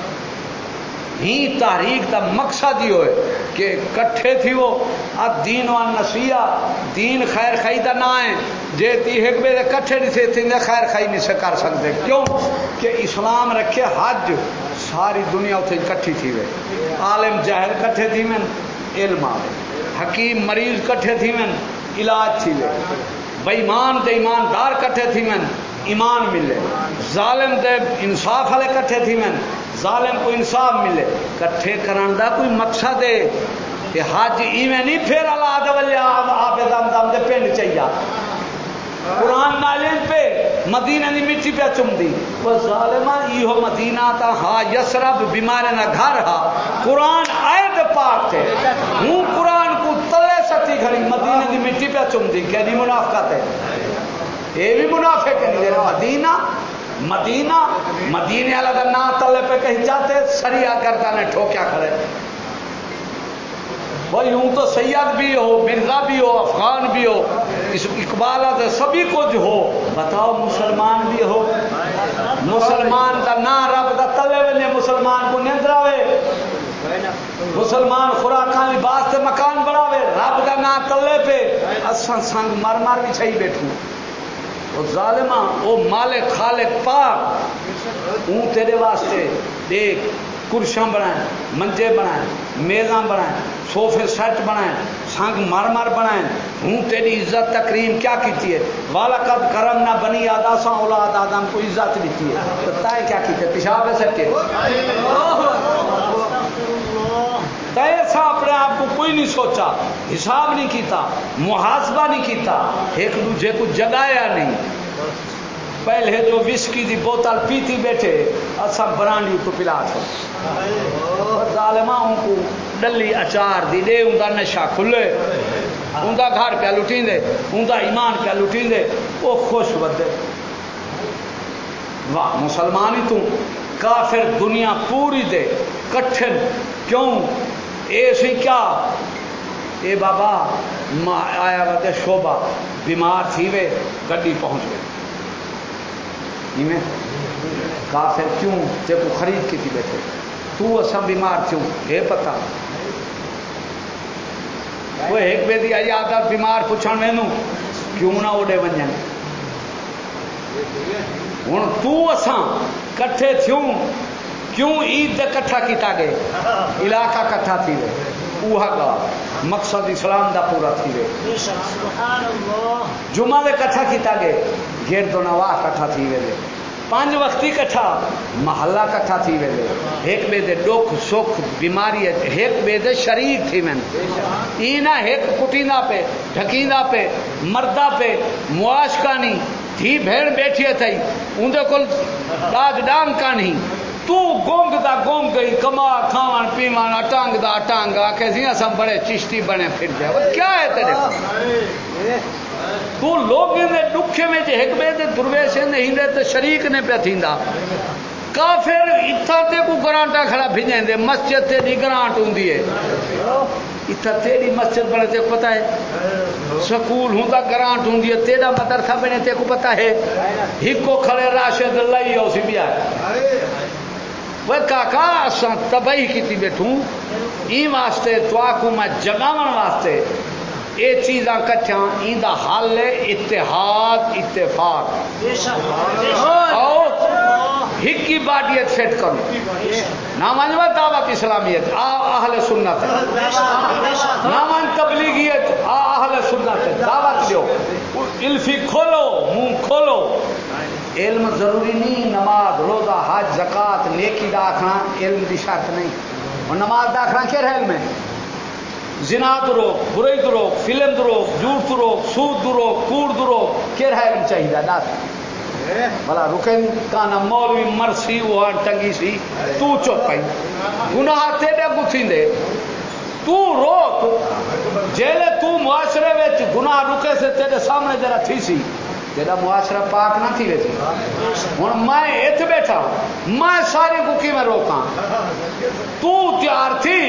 ہی تحریک دا مقصد ہی ہوئے کہ کٹھے تھی وہ۔ اب دین و نسیہ دین خیر خائی دا نہ ہے۔ جے تی ایک بے کٹھے نہیں تھے تین خیر خائی نہیں سے کر سکتے۔ کیوں؟ کہ اسلام رکھے حج، ساری دنیا اتنے کٹھی تھی وے۔ عالم جاہل کٹھے تھی میں، علم آئے حکیم مریض کٹھے تھی میں، علاج تھی وے بےمان دے ایماندار کٹھے تھی میں، ایمان ملے۔ ظالم دے انصاف والے کٹھے تھی میں ظالم کو انصاف ملے۔ کٹھے کران دا کوئی مقصد ہے کہ حج ایویں نہیں، پھر اللہ دے ولیا آپ دم دم دے پنڈ چاہیے۔ قرآن نالین پہ مدینہ دی مٹی پہ چم دی۔ وہ ظالمہ ایہو مدینہ تا ہا، یسرب بیمارے نہ گھر ہا۔ قرآن آئے پاک تھے ہوں قرآن کو تلے ستی گھڑی مدینہ دی مٹی پہ چم دی۔ منافقت ہے۔ یہ بھی منافق ہے۔ مدینہ مدینہ مدینے والا کا نام تلے پہ کہیں جاتے، سریا کرتا نے ٹھوکیا کھڑے۔ بھائی ہوں تو سید بھی ہو، مرزا بھی ہو، افغان بھی ہو، اس اقبال سبھی کچھ ہو۔ بتاؤ، مسلمان بھی ہو؟ مسلمان کا نام رب کا تلے وجے مسلمان کو نیندراوے مسلمان خوراک لباس سے مکان بڑھاوے رب کا نام تلے پہ۔ اصل سنگ مر مر بھی چھئی بیٹھوں وہ ظالمہ وہ مالک خالق پاک۔ اون تیرے واسطے دیکھ، کرشاں بنائیں، منجے بنائیں میزاں بنائیں، سوفے سیٹ بنائیں سنگ مر مر بنائیں۔ ہوں تیری عزت تکریم کیا کیتی ہے؟ والا قد کرم نہ بنی آدا سا اولاد آدم کو عزت دیتی ہے۔ تو تائے کیا کیتے؟ پیشاب ہے سکے ایسا اپنے آپ کو کوئی نہیں سوچا، حساب نہیں کیتا، محاسبہ نہیں کیتا، ایک دوجے کو جگایا نہیں۔ پہلے جو وسکی دی بوتل پیتی بیٹھے اصا برانڈی تو پلا چھو ظالماؤں کو ڈلی اچار دی دے ان کا نشا کھلے۔ ان کا گھر پہ لٹیں دے ان کا ایمان پہ لٹیں دے وہ خوش بدے واہ، مسلمان ہی تو۔ کافر دنیا پوری دے، کٹھن۔ کیوں؟ اے سی کیا اے بابا آیا وا شوبا بیمار تھی وے، گڈی پہنچ گئے کافر کیوں؟ تے کو خرید کی تھی بیٹھے۔ تو اصا بیمار کیوں ہے پتا وہ ایک بے دی آئی آدھا بیمار پوچھن میں کیوں نہ اوڈے ونجن؟ ہوں تو اساں کٹھے تھیوں کیوں عید کٹھا کیتا گئے؟ علاقہ کٹھا تھی وے اوہا گا۔ مقصد اسلام دا پورا تھی وے جمعہ دے کٹھا کیتا گئے۔ گھر دو نواہ کٹھا تھی وے پانچ وقتی کٹھا۔ محلہ کٹھا تھی وے ایک بے دے ڈوک سکھ، بیماری ہے ایک بے دے شریک تھی میں۔ اینا ایک کٹینا پہ ڈھکینا پہ مردہ پہ معاشقانی تھی بھیڑ بیٹھی تھی اندر کل داج ڈانگ کا نہیں تو دا گونگ گئی، کما کھاون پیون اٹانگ دا اٹانگ، آکھے سی اساں بڑے چشتی بنے پھر جائے۔ کیا ہے تیرے تو لوگ نے دکھے میں ایک بے دے درویش نہیں دے تے شریک نے پہ تھیندا۔ کافر اتھا تے کو گرانٹا کھڑا بھیجیں دے، مسجد تے گرانٹ ہوندی ہے۔ تیری مسجد بنے تے پتہ ہے؟ سکول ہوں دا گرانٹ ہوندی ہے، تیرا مدرسہ بنے تے کو پتہ ہے؟ ہکو کھڑے وہ کاکا اساں تباہی کیتی بیٹھوں۔ این واسطے تو آکو میں جگاون واسطے اے چیزاں کٹھیاں این دا حل ہے اتحاد، اتفاق۔ آؤ ہکی باڈی سیٹ کرو۔ نہ منو دعوت اسلامیت، آ اہل سنت۔ نہ من تبلیغیت، آ اہل سنت۔ دعوت دیو۔ الفی کھولو۔ علم ضروری نہیں، نماز، روزہ، حج، زکات، نیکی دا آخنا علم دی شرط نہیں۔ اور نماز دا آخنا کیا علم ہے؟ زنا درو برائی درو فلم درو جھوٹ درو سود درو کوڑ درو کیا علم چاہیے دس بلا رکن کانا مولوی مرسی، وہ ٹنگی سی۔ تو چپ پئی گناہ تیرے گتھی دے۔ تو روک۔ جیلے تو معاشرے گناہ رکے سے تیرے سامنے جرا تھی سی۔ تیرا معاشرہ پاک نہ تھی ویسی ہوں میں ات بیٹھا میں ساری کوکی میں روکاں تو تیار تھی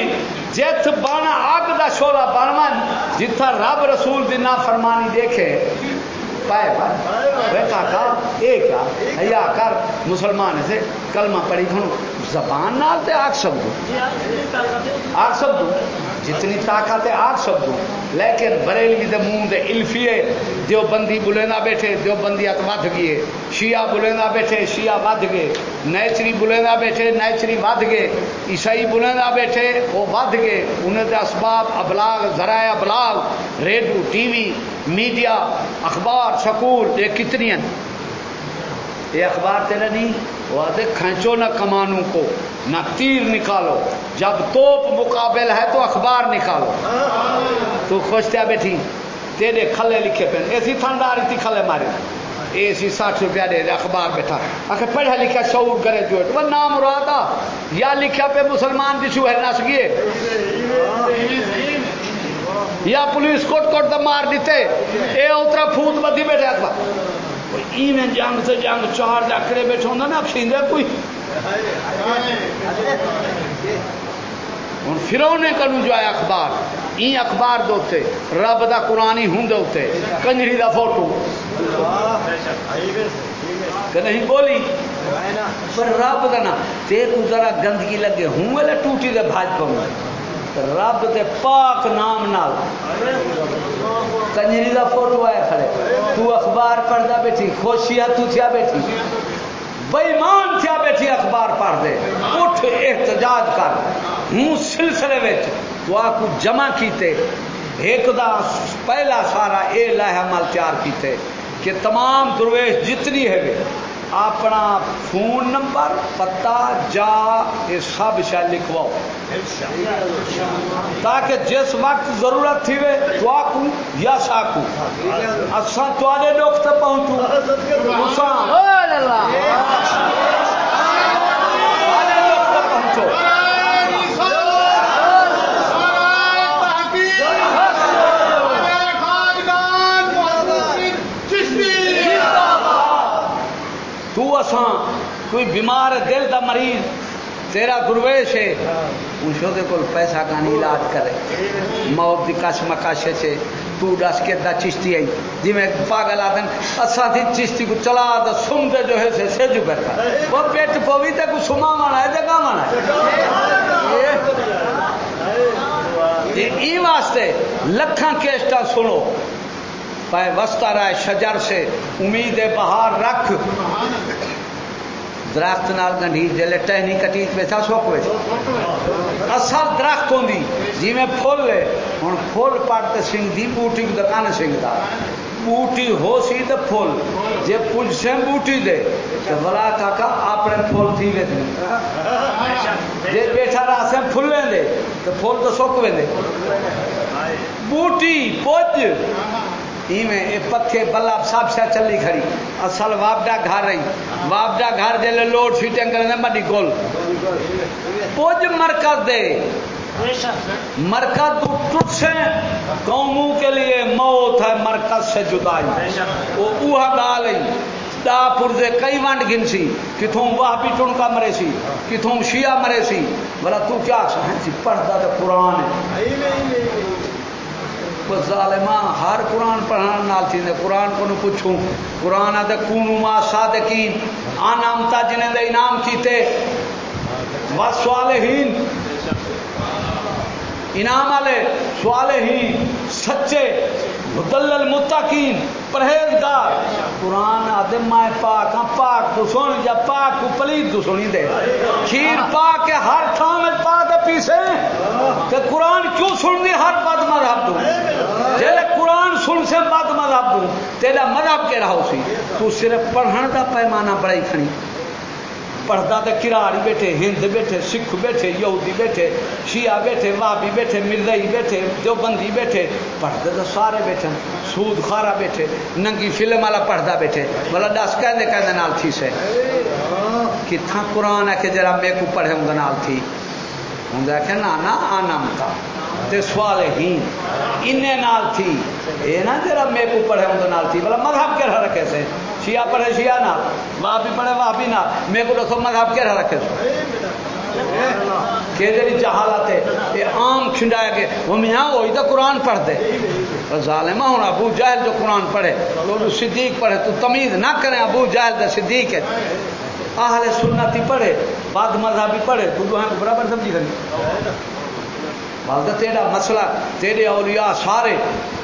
جت بانا اگ دا شولا بنوا جتھا رب رسول دی فرمانی دیکھے پائے پر بیٹا کا اے کیا حیا کر مسلمان سے کلمہ پڑھی کھنو زبان نال تے آگ شبد آگ شبد جتنی طاقت ہے آگ شبد لیکن بریلوی دے منہ دے الفیے دیو بندی بلینا بیٹھے دیو بندی ات ود گئے۔ شیعہ بلینا بیٹھے، شیعہ ود گئے۔ نیچری بلینا بیٹھے، نیچری ود گئے۔ عیسائی بلینا بیٹھے، وہ ود گئے۔ انہیں دے اسباب ابلاغ، ذرائع ابلاغ، ریڈیو، ٹی وی، میڈیا، اخبار، سکول، یہ کتنی ہیں؟ یہ اخبار تیرے نہیں۔ وہ آتے کھینچو نہ کمانوں کو، نہ تیر نکالو۔ جب توپ مقابل ہے تو اخبار نکالو۔ تو خوشتیا بیٹھی تیرے کھلے لکھے پہ ایسی تھنداری تھی کھلے ماری۔ اے سی ساٹھ روپیہ دے دے، اخبار بیٹھا۔ آخر پڑھا لکھا شعور کرے جو۔ وہ نام مراد یا لکھا پہ مسلمان دشو ہے نس گئے۔ یا پولیس کوٹ کوٹ تو مار دیتے۔ اے اترا پھوت بدی بیٹھے اخبار ای میں جنگ سے جنگ چار جاکڑے بیٹھے ہوں نا اب کوئی۔ ہوں فرو کنو جو ہے اخبار ای اخبار دوتے رب دا قرآن ہوں دوتے کنجری دا فوٹو۔ کہ نہیں بولی؟ پر رب دا نا تے کو ذرا گندگی لگے، ہوں ٹوٹی دے بھاج پاؤں۔ رب دے پاک نام نال۔ کنجری دا فوٹو آیا کھڑے۔ تو اخبار پڑھدا بیٹھی خوشیا تو تھیا بیٹھی۔ بےمان تھیا بیٹھی اخبار پڑھ دے اٹھ احتجاج کر۔ ہوں سلسلے وچ تو آکو جمع کیتے۔ ایک دا پہلا سارا اے لہ عمل تیار کیتے کہ تمام درویش جتنی ہے اپنا فون نمبر پتا جا یہ سب شاید لکھواؤ۔ تاکہ جس وقت ضرورت تھی وے تو آکو یا ساکو اساں تو ڈوک تے پہنچو اساں آدھے ڈوک تے پہنچو تو اساں کوئی بیمار ہے دل دا مریض، تیرا گرویش ہے۔ ان شوتے کو پیسہ کا علاج کرے۔ موت دی کش مکاشے سے تو دس کے دا چشتی ہے جی میں پاگل آدم اسا تھی چشتی کو چلا دا سم دے جو ہے سے سے جو بیٹھا۔ وہ پیٹ پوی تے کو سما مانا ہے تے کا مانا ہے؟ یہ ای واسطے لکھاں کیسٹا سنو۔ پائے وستا رہا ہے شجر سے۔ امید بہار رکھ۔ درخت نال گنڈی جلے ٹہنی کٹی پیسا سوک وے۔ اصل درخت ہوندی جی میں پھول لے ہن پھول پڑتے سنگ دی، بوٹی کو دکان سنگ دا۔ بوٹی ہو سی تے پھول۔ جے پوج سے بوٹی دے، تے بلا کاکا اپنے پھول تھی وے جے بیٹھا رہا سے پھول لیں دے، تے پھول تو سوک وے بوٹی پوج ایویں پکے بلب سب سے چلی کھڑی۔ اصل وابڈا گھر رہی۔ وابڈا گھر جلے لوڈ فیٹنگ کرنے بڑی گول۔ پوج مرکز دے۔ مرکز تو ٹوٹ سے قوموں کے لیے موت ہے مرکز سے جدائی۔ وہ اوہ گال ہے دا پرزے کئی وانڈ گن سی کتھوں واہ بھی ٹنکا مرے سی۔ کتھوں شیعہ مرے سی۔ بلا تو کیا سی پڑھتا تو قرآن ہے۔ ظالمان ہر قرآن پڑھان نال تھی قرآن کو پوچھوں۔ قرآن آتے کونو ما صادقین۔ آن آمتا جنہیں دے انعام کیتے۔ بس وصالحین انعام والے سوالے ہی سچے، مدلل متقین، پرہیزگار۔ قرآن آدھے میں پاک ہاں پاک تو سن یا پاک کو پلیت تو سنی دے۔ کھیر پاک کے ہر تھان پاک پیسے۔ کہ قرآن کیوں سن دی ہر بد مذہب تو؟ جیلے قرآن سن سے بد مذہب تو تیرا مذہب کے رہو سی؟ تو صرف پڑھن دا پیمانہ بڑائی کھنی پڑھتا تو کراڑی بیٹھے، ہند بیٹھے، سکھ بیٹھے، یہودی بیٹھے، شیعہ بیٹھے وابی بیٹھے مرزئی بیٹھے جو بندی بیٹھے پڑھتے تو سارے بیٹھے سود خارا بیٹھے، ننگی فلم والا پڑھتا بیٹھے۔ بولا دس کہنے کہنے نال تھی سے۔ کتنا قرآن ہے کہ جرا میرے کو پڑھے ہوں نال تھی؟ ہوں کہ نانا آنا متا۔ تے سوال انہیں نال تھی۔ اے نا جرا میرے کو پڑھے ہوں نال تھی بولا مذہب کے رکھے سے؟ شیعہ پڑھے شیعہ نہ وہاں بھی پڑھے وہاں بھی نہ میرے کو دیکھو مذہب کہہ رکھے کہ جی جہالت ہے یہ عام کھنڈایا کہ وہ میاں وہی تو قرآن پڑھ دے۔ ظالمہ ہونا ابو جہل جو قرآن پڑھے، تو صدیق پڑھے، تو تمیز نہ کریں ابو جہل تو صدیق ہے۔ اہل سنتی پڑھے، بعد مذہبی پڑھے۔ تو برابر سمجھی کری مطلب بلکہ تیرا مسئلہ تیرے اولیاء سارے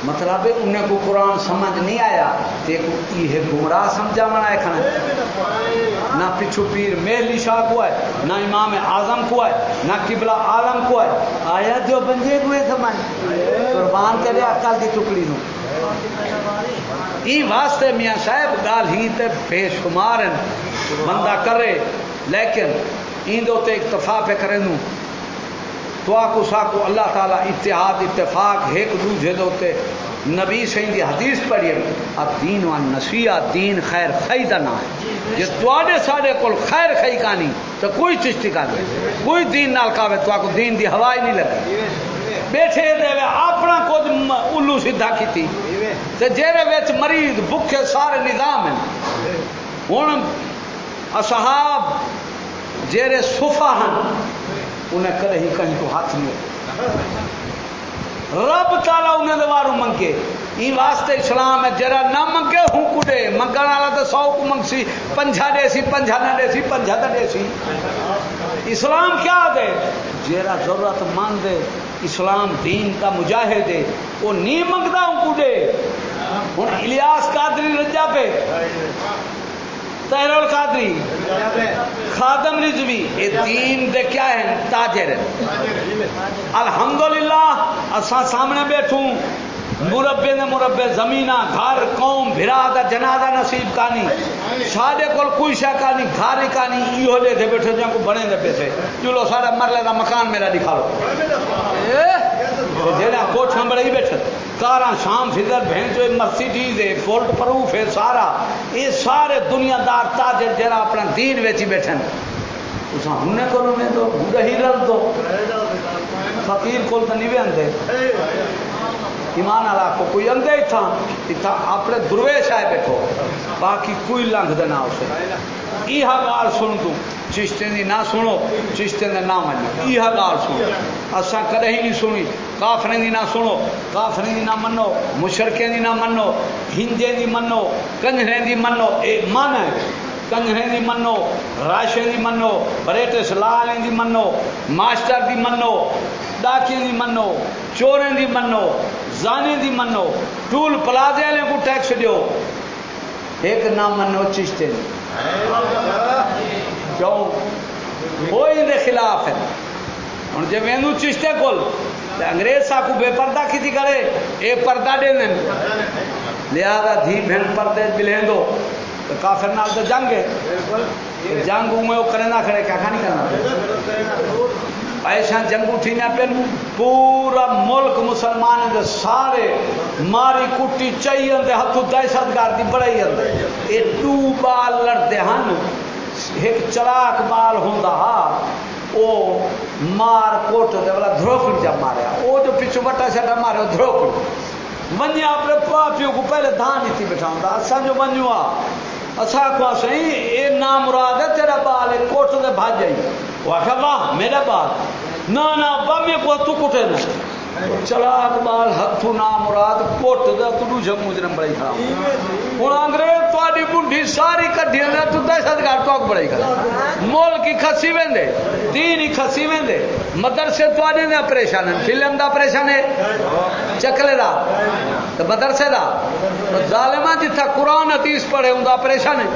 مطلب انہیں کو قرآن سمجھ نہیں آیا، تے کو یہ گمراہ سمجھا منا ہے کھانا نہ پچھو پیر میلی شاہ کو ہے، نہ امام اعظم کو ہے، نہ قبلہ عالم کو ہے۔ آیا جو بنجے ہوئے سمجھ؟ قربان کرے اکل کی ٹکڑی نو۔ ای واسطے میاں صاحب گال ہی تے بے شمار بندہ کرے، لیکن این دو تے اکتفا پہ کرے نو۔ تو آکو ساکو اللہ تعالیٰ اتحاد، اتفاق ایک دوجہ دوتے نبی سے دی حدیث پڑھیے اب دین وان نسیہ دین خیر خی دا نہ ہے۔ جس توڑے ساڑے کل خیر خی کانی تو کوئی چشتی کا دے کوئی دین نال کاوے تو آکو دین دی ہوائی نہیں لگے بیٹھے دے وے اپنا کچھ الو سیدھا کی تھی تے جیرے ویچ مریض بکھے سارے نظام ہیں۔ ہن اصحاب جیرے صفہ ہیں انہیں کرے ہی کہیں تو ہاتھ نہیں رب تالا انہیں دوارو منگے۔ ای واسطے اسلام ہے، جرا نہ منگے، ہوں کٹے منگن والا تو سو کو منگ سی پنجا دے سی پنجا نہ دے سی پنجا نہ دے سی۔ اسلام کیا دے؟ جرا ضرورت مند دے۔ اسلام دین کا مجاہد ہے وہ نہیں منگتا، ہوں کٹے ہوں الیاس قادری رجا پہ تہرول قادری۔ خادم رضوی یہ دین دے کیا ہے تاجر الحمدللہ اسا سامنے بیٹھوں۔ مربے نے مربے زمینہ، گھر، قوم بھرا دا جنازہ نصیب کانی۔ ساڈے کول کوئی شے کانی، گھر ہی کانی، ایہو دے دے بیٹھے جاں کو بنے دے پیسے چلو سارا مرلے دا مکان میرا دکھا لو۔ جیڑا کوٹھ نمبر ہی بیٹھے کارا شام فضر بہن جو مرسیڈیز ہے فولٹ پروف ہے سارا یہ سارے دنیا دار تاجر جرا اپنا دین ویچی بیٹھے اس ہم نے تو ہی رل دو۔ فقیر کول تو نہیں بھی آتے ایمان والا کو کوئی اندے ہی تھا اتھا اپنے درویش آئے بیٹھو۔ باقی کوئی لنگ دینا اسے یہ گال سن دوں چشتے دی نہ سنو، چشتے دے نہ منو۔ یہ گال سنو اسا کدے ہی نہیں سنی۔ کافریں دی نہ سنو، کافریں دی نہ منو، مشرکیں دی نہ منو ہندے دی منو کنجریں دی منو۔ اے من ہے۔ کنجریں دی منو، راشیں دی منو، بریٹس لالیں دی منو، ماسٹر دی منو ڈاکیں دی منو، چوریں دی منو زانے دی منو، ٹول پلازے والے کو ٹیکس دیو۔ ایک نہ منو، چشتے دی کیوں؟ کوئی دے خلاف ہے۔ ہوں جی مینو چشتے کول انگریز سا کو بے پردہ کی کرے، اے پردہ دے دیں لہذا دھی بہن پردے بلیں دو۔ تو کافر نال تو جنگ ہے۔ جنگ میں وہ کرے نہ کرے کیا نہیں کرنا؟ ایسا جنگ اٹھی نہ پہ پورا ملک مسلمان دے سارے ماری کٹی چاہیے ہاتھوں دہشت گردی بڑائی یہ ٹو بال لڑتے ہیں۔ ایک چلاک بال ہوں وہ مار کوٹ دے والا دھروکڑ جب ماریا۔ وہ جو پچھو بٹا شٹا مارے وہ دھروکڑ ونیا اپنے پاپیوں کو پہلے دھان ہی بٹھا ہوں اصا جو ونجو آ اچھا کو سی یہ نام مراد ہے، تیرا بال ہے کوٹ دے بھاج جائی وہ واہ، میرا بال۔ نہ نہ بامے کو تو کٹے نہ چلاک بال ہاتھوں نام مراد کوٹ دے، تو دوجہ مجرم بڑائی کھڑا ہوں انگریز تاری بڈھی ساری کڈی تو دہشت گرد ٹوک بڑائی کھڑا مول کی کھسی ویندے، دین ہی کھسی میں دے مدرسے تو آنے پریشان ہیں. فلم دا پریشان ہے. چکلے دا. تو مدرسے دا. تو ظالمہ جتھا قرآن حدیث پڑھے، ہوں دا پریشان ہے.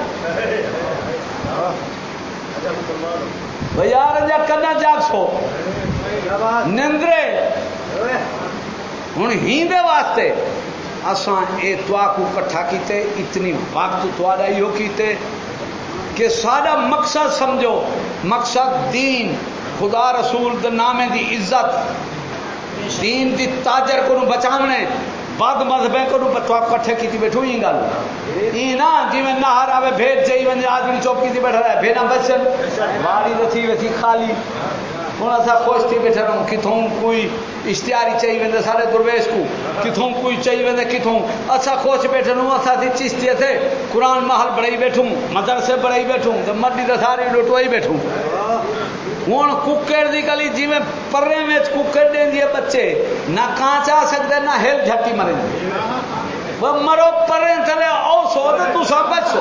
بھئی یار جا کنا جاگ سو. نندرے۔ ہوں ہیندے واسطے اساں اے توا کو کٹھا کیتے، اتنی وقت تواڈا ہو کیتے کہ سارا مقصد سمجھو، مقصد دین، خدا رسول دے نامے دی عزت، دین دی تاجر کو بچاونے، بد مذہبے کو تو کٹھے کیتی بیٹھو ہی گل۔ ای نا جی میں نہر آوے، بھیج جئی ونجے آدمی چوپ کیتی بیٹھا رہا رہے بھینا بچن، واڑی رتھی وسی خالی۔ ہوں اصا خوش تھی بیٹھے رہوں کتوں کوئی اشتہاری چاہیے ویندے سارے درویش کو کتوں کوئی چاہیے ویندے کتوں اچھا خوش بیٹھے رہوں اصا تھی چشتی تھے قرآن محل بڑھائی بیٹھوں مدرسے بڑھائی بیٹھوں تو مرضی تو ساری لٹوائی بیٹھوں ہوں ککڑ دی گلی جی میں پرے میں ککڑ دیں دیے بچے نہ کانچ آ سکتے نہ ہل جھٹی مریں وہ مرو پرے تھلے او سو تو سب بچ سو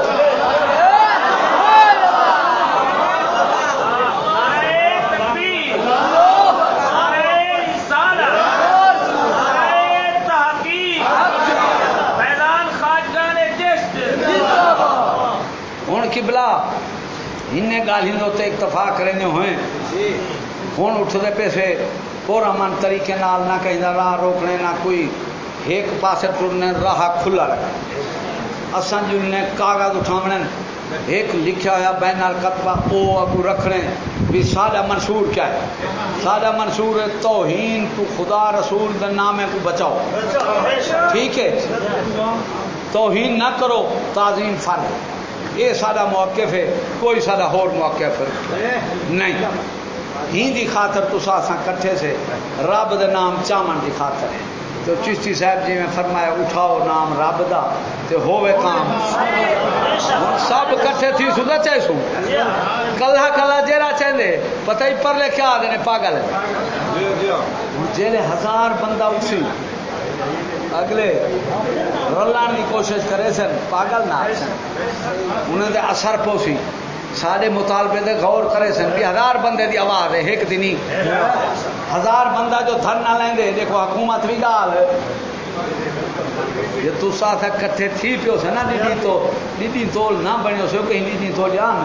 قبلہ۔ ان گال ہندوتے اتفاق کرنے ہوئے۔ ہوں اٹھتے پیسے۔ پورا من طریقے نال نہ کہیں راہ روکنے نہ کوئی ایک پاسے ٹرنے راہ کھلا رکھنا اساں جن نے کاغذ اٹھاونے ایک لکھا ہوا بین القتبہ او اگو رکھنے۔ بھی سادہ منشور کیا ہے؟ سادہ منشور ہے توہین تو خدا رسول دے نامے کو بچاؤ۔ ٹھیک ہے؟ توہین نہ کرو تعظیم فرض یہ سارا موقف ہے، کوئی سارا ہور موقف نہیں۔ ہی دی خاطر تو ساسا کٹھے سے رب دے نام چامن دی خاطر ہے۔ تو چشتی صاحب جی میں فرمایا، اٹھاؤ نام رب دا تے ہوے کام۔ سب کٹھے تھی سدا چاہے سو کلا کلا جیرا چاہتے پتہ ہی پر لے کیا آدھے پاگل جیلے ہزار بندہ اٹھی اگلے رلان کی کوشش کرے سن، پاگل نہ انہیں دے اثر پوسی۔ سارے مطالبے دے غور کرے سن بھی ہزار بندے دی آواز ہے، ایک دن ہزار بندہ جو دھر نہ لیں دے، دیکھو حکومت بھی گال یہ تو ساتھ کٹھے تھی پیو سے نا ڈیڈی تو ڈیڈی تول نہ بنیو سے کہیں ڈیڈی تول جان۔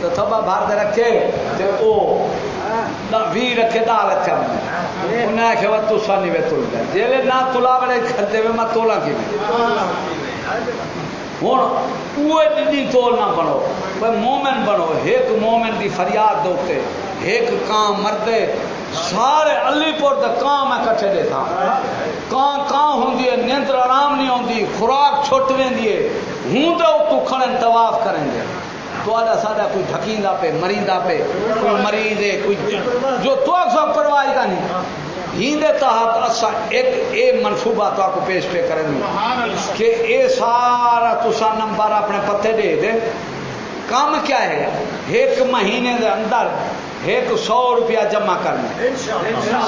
تو تھبا بھار دے رکھے۔ تے او بھی رکھے دال اچھا بنے انہیں آخیا وہ تو سانی وے تول جائے جیلے نہ تلا بڑے کھدے میں میں تولا کی ہوں وہ ڈی تول نہ بنو۔ مومن بنو۔ ایک مومن دی فریاد دوتے ایک کام مردے سارے علی پور دا کام ہے کٹھے دے تھا۔ کان کان ہوندی ہے، نیندر آرام نہیں ہوندی، خوراک چھٹ ویندی ہے۔ ہوں تو تو کھڑن طواف کریں گے۔ تو آدھا سادہ کوئی ڈھکیندا پہ مریندہ پہ کوئی مریض ہے کوئی جو تو اکسو پرواہی کا نہیں۔ ہیندے تحت اسا ایک اے منصوبہ تو کو پیش پہ کریں گے کہ اے سارا تسا نمبر اپنے پتے دے دے۔ کام کیا ہے؟ ایک مہینے دے اندر ایک سو روپیہ جمع کرنا۔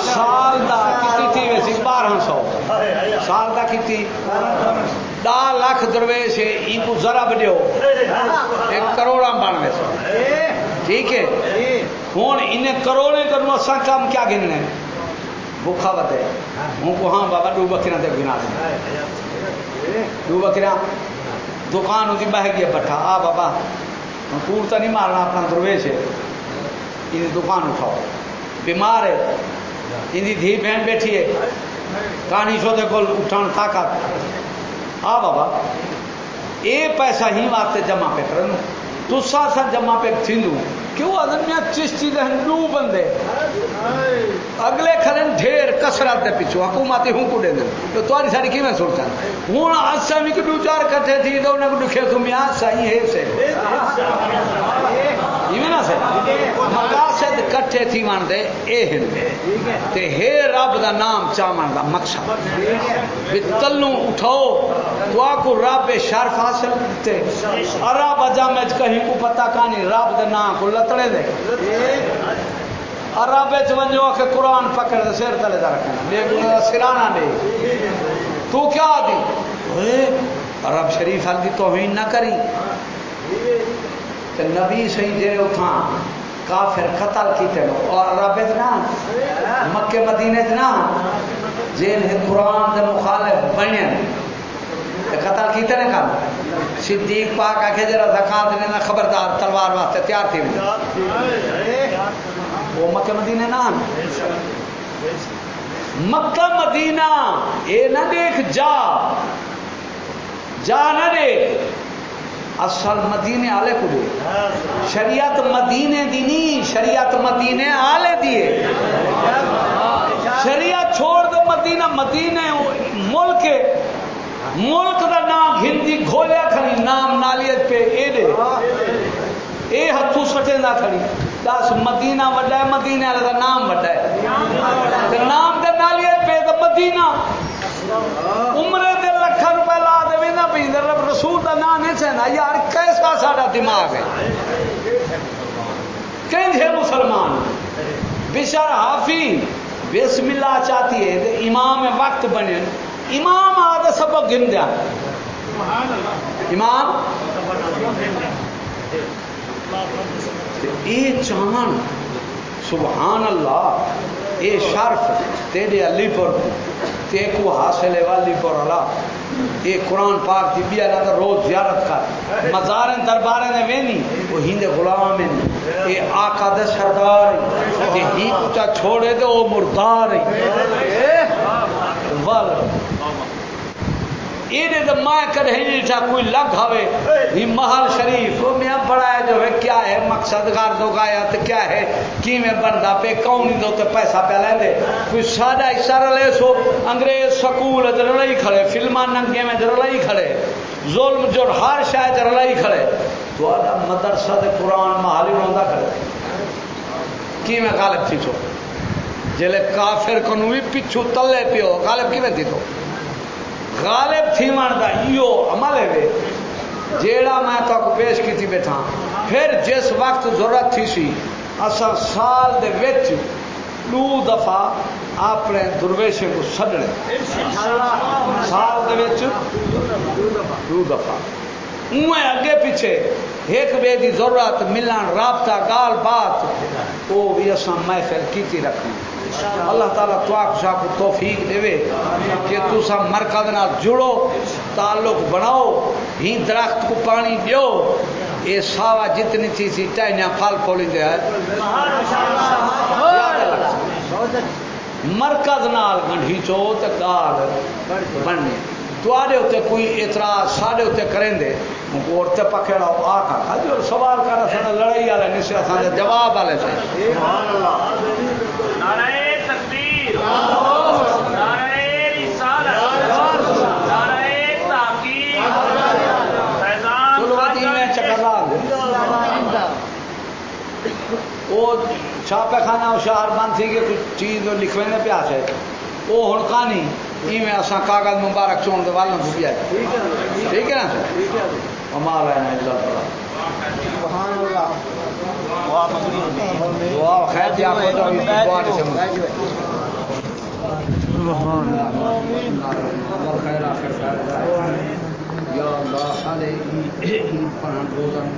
سال دا کتی تھی ویسی بارہ سو۔ سال دا کتی دا لاکھ درویش ہے، ان کو ذرا بڑھو ایک کروڑا بانوے سو ٹھیک ہے؟ ہوں انہیں کروڑے کروں اسا کام کیا گننے؟ بھوکھا بتے ہوں کو ہاں بابا، دو بکریاں تے گنا دیں۔ دو دکان ہوتی بہ گیا بٹھا۔ آ بابا کوڑ تو نہیں مارنا، اپنا درویش ہے۔ ان دکان اٹھاؤ۔ بیمار ہے۔ ان دھی بہن بیٹھی ہے۔ کہانی سو دے کول اٹھان طاقت آ بابا اے پیسہ ہی واسطے جمع پہ کرن۔ تو سا سا جمع پہ تھیندو۔ کیوں آدم میں چشتی دے دو بندے۔ اگلے کھلن ڈھیر کسرات دے پیچھو حکومتی ہوں کو دے دیں تو تاری ساری کی میں سوچتا ہوں اچھا بھی دو چار کٹھے تھی تو انہیں کو دکھے تو میاں صحیح ہے سے یہ نا سے۔ مقاصد کٹھے تھی مان دے اے ہن تے ہے رب دا نام چاون دا مقصد۔ بھی تلوں اٹھاؤ تو آکو رب شرف حاصل۔ تے عرب اجامج کہیں کو پتہ کانی رب دا نام کو لتڑے دے۔ عرب وچ ونجو کہ قرآن پکڑ دے، سر تلے دا رکھنا۔ بے دیکھو سرانا دے۔ تو کیا دی؟ عرب شریف حال دی توہین نہ کری۔ تے نبی صحیح جے اتھاں کافر قتل کیتے نو اور رب نا مکے مدینے نا جن قرآن دے مخالف بنے قتل کیتے نے کام؟ صدیق پاک آکھے جرا زکات نے خبردار تلوار واسطے تیار تھی۔ وہ مکے مدینے نا مکہ، مدینہ اے نہ دیکھ، جا۔ جا نہ دیکھ۔ اصل مدینے آلے کو دے۔ شریعت مدینے دی نہیں شریعت مدینے آلے دیے شریعت چھوڑ دو، مدینہ مدینے ملک ملک دا نام ہندی گھولیا کھڑی، نام نالیت پہ اے دے۔ اے ہتھو سٹے نہ کھڑی۔ دس، مدینہ وڈا ہے مدینے والے دا نام وڈا ہے۔ نام دے نالیت پہ تے مدینہ۔ عمرے لا دے رب رسول دا نام نہیں چاہنا یار کیسا ساڈا دماغ ہے؟ کہیں مسلمان؟ بشر حافی بسم اللہ چاہتی ہے امام وقت بنے۔ امام آدھا سبق گن دیا امام؟ اے چاہن سبحان اللہ، اے شرف، تیرے علی پر تے کو حاصل ہے والی پر اللہ۔ اے قرآن پاک دی بیا نہ روز زیارت کر۔ مزارن درباریں نے وینی وہ ہند غلام ہیں اے آقا دے سردار ہیں تے ہی کچا چھوڑے دے او مردار۔ ہیں ول ایڈے تو میں کدے نہیں تھا کوئی لگ ہوے یہ محل شریف میں بڑا ہے جو ہے کیا ہے؟ مقصد دو گایا تو کیا ہے؟ کی میں بندا پہ کون دو تے پیسہ پہ لے دے؟ کوئی سادہ حصہ رلے سو۔ انگریز سکول رلائی کھڑے فلمان ننگے میں کھڑے۔ ظلم جو ہر شاید رلائی کھڑے۔ تو مدرسہ دے قرآن محلی روندا کھڑے۔ کی میں غالب تھی سو جلے کافر کنو بھی پچھو تلے پیو غالب کی میں تھی تو؟ غالب تھی مانتا ایو عمل ہے وے جیڑا میں تو کو پیش کی تھی بیٹھا، پھر جس وقت ضرورت تھی سی اسا سال دے وچ دو دفعہ اپنے درویشے کو سڈنے سال دے وچ دو دفعہ۔ اوے اگے پیچھے ایک بے دی ضرورت، ملن، رابطہ، گال بات وہ بھی اساں محفل کیتی رکھیں اللہ تعالیٰ تو آپ کو توفیق دے کہ تو سب مرکز نہ جڑو، تعلق بناؤ، ہی درخت کو پانی دیو۔ یہ ساوا جتنی تھی سی ٹہنیا پھل پھولی دے مرکز نال گنڈھی چو تو گال بننے۔ تھوڑے اتنے کوئی اعتراض ساڈے اتنے کریں دے عورتیں پکڑا آ کر ہاں جی، سوال کر سن لڑائی والے نہیں سے جواب والے سے۔ نعرہ تکبیر۔ نعرہ رسالت۔ نعرہ تحقیق فیضان چلو وہ چھاپے خانہ شہر بند تھی کہ کچھ چیز لکھوے نے پیا سے۔ وہ ہوں کہانی میں اصا کاغذ مبارک چون دے والوں کو بھی آئے ٹھیک ہے نا؟ ہے۔ نا اللہ تعالیٰ۔ دعا خیر دیا خیر آخر یا اللہ علیہ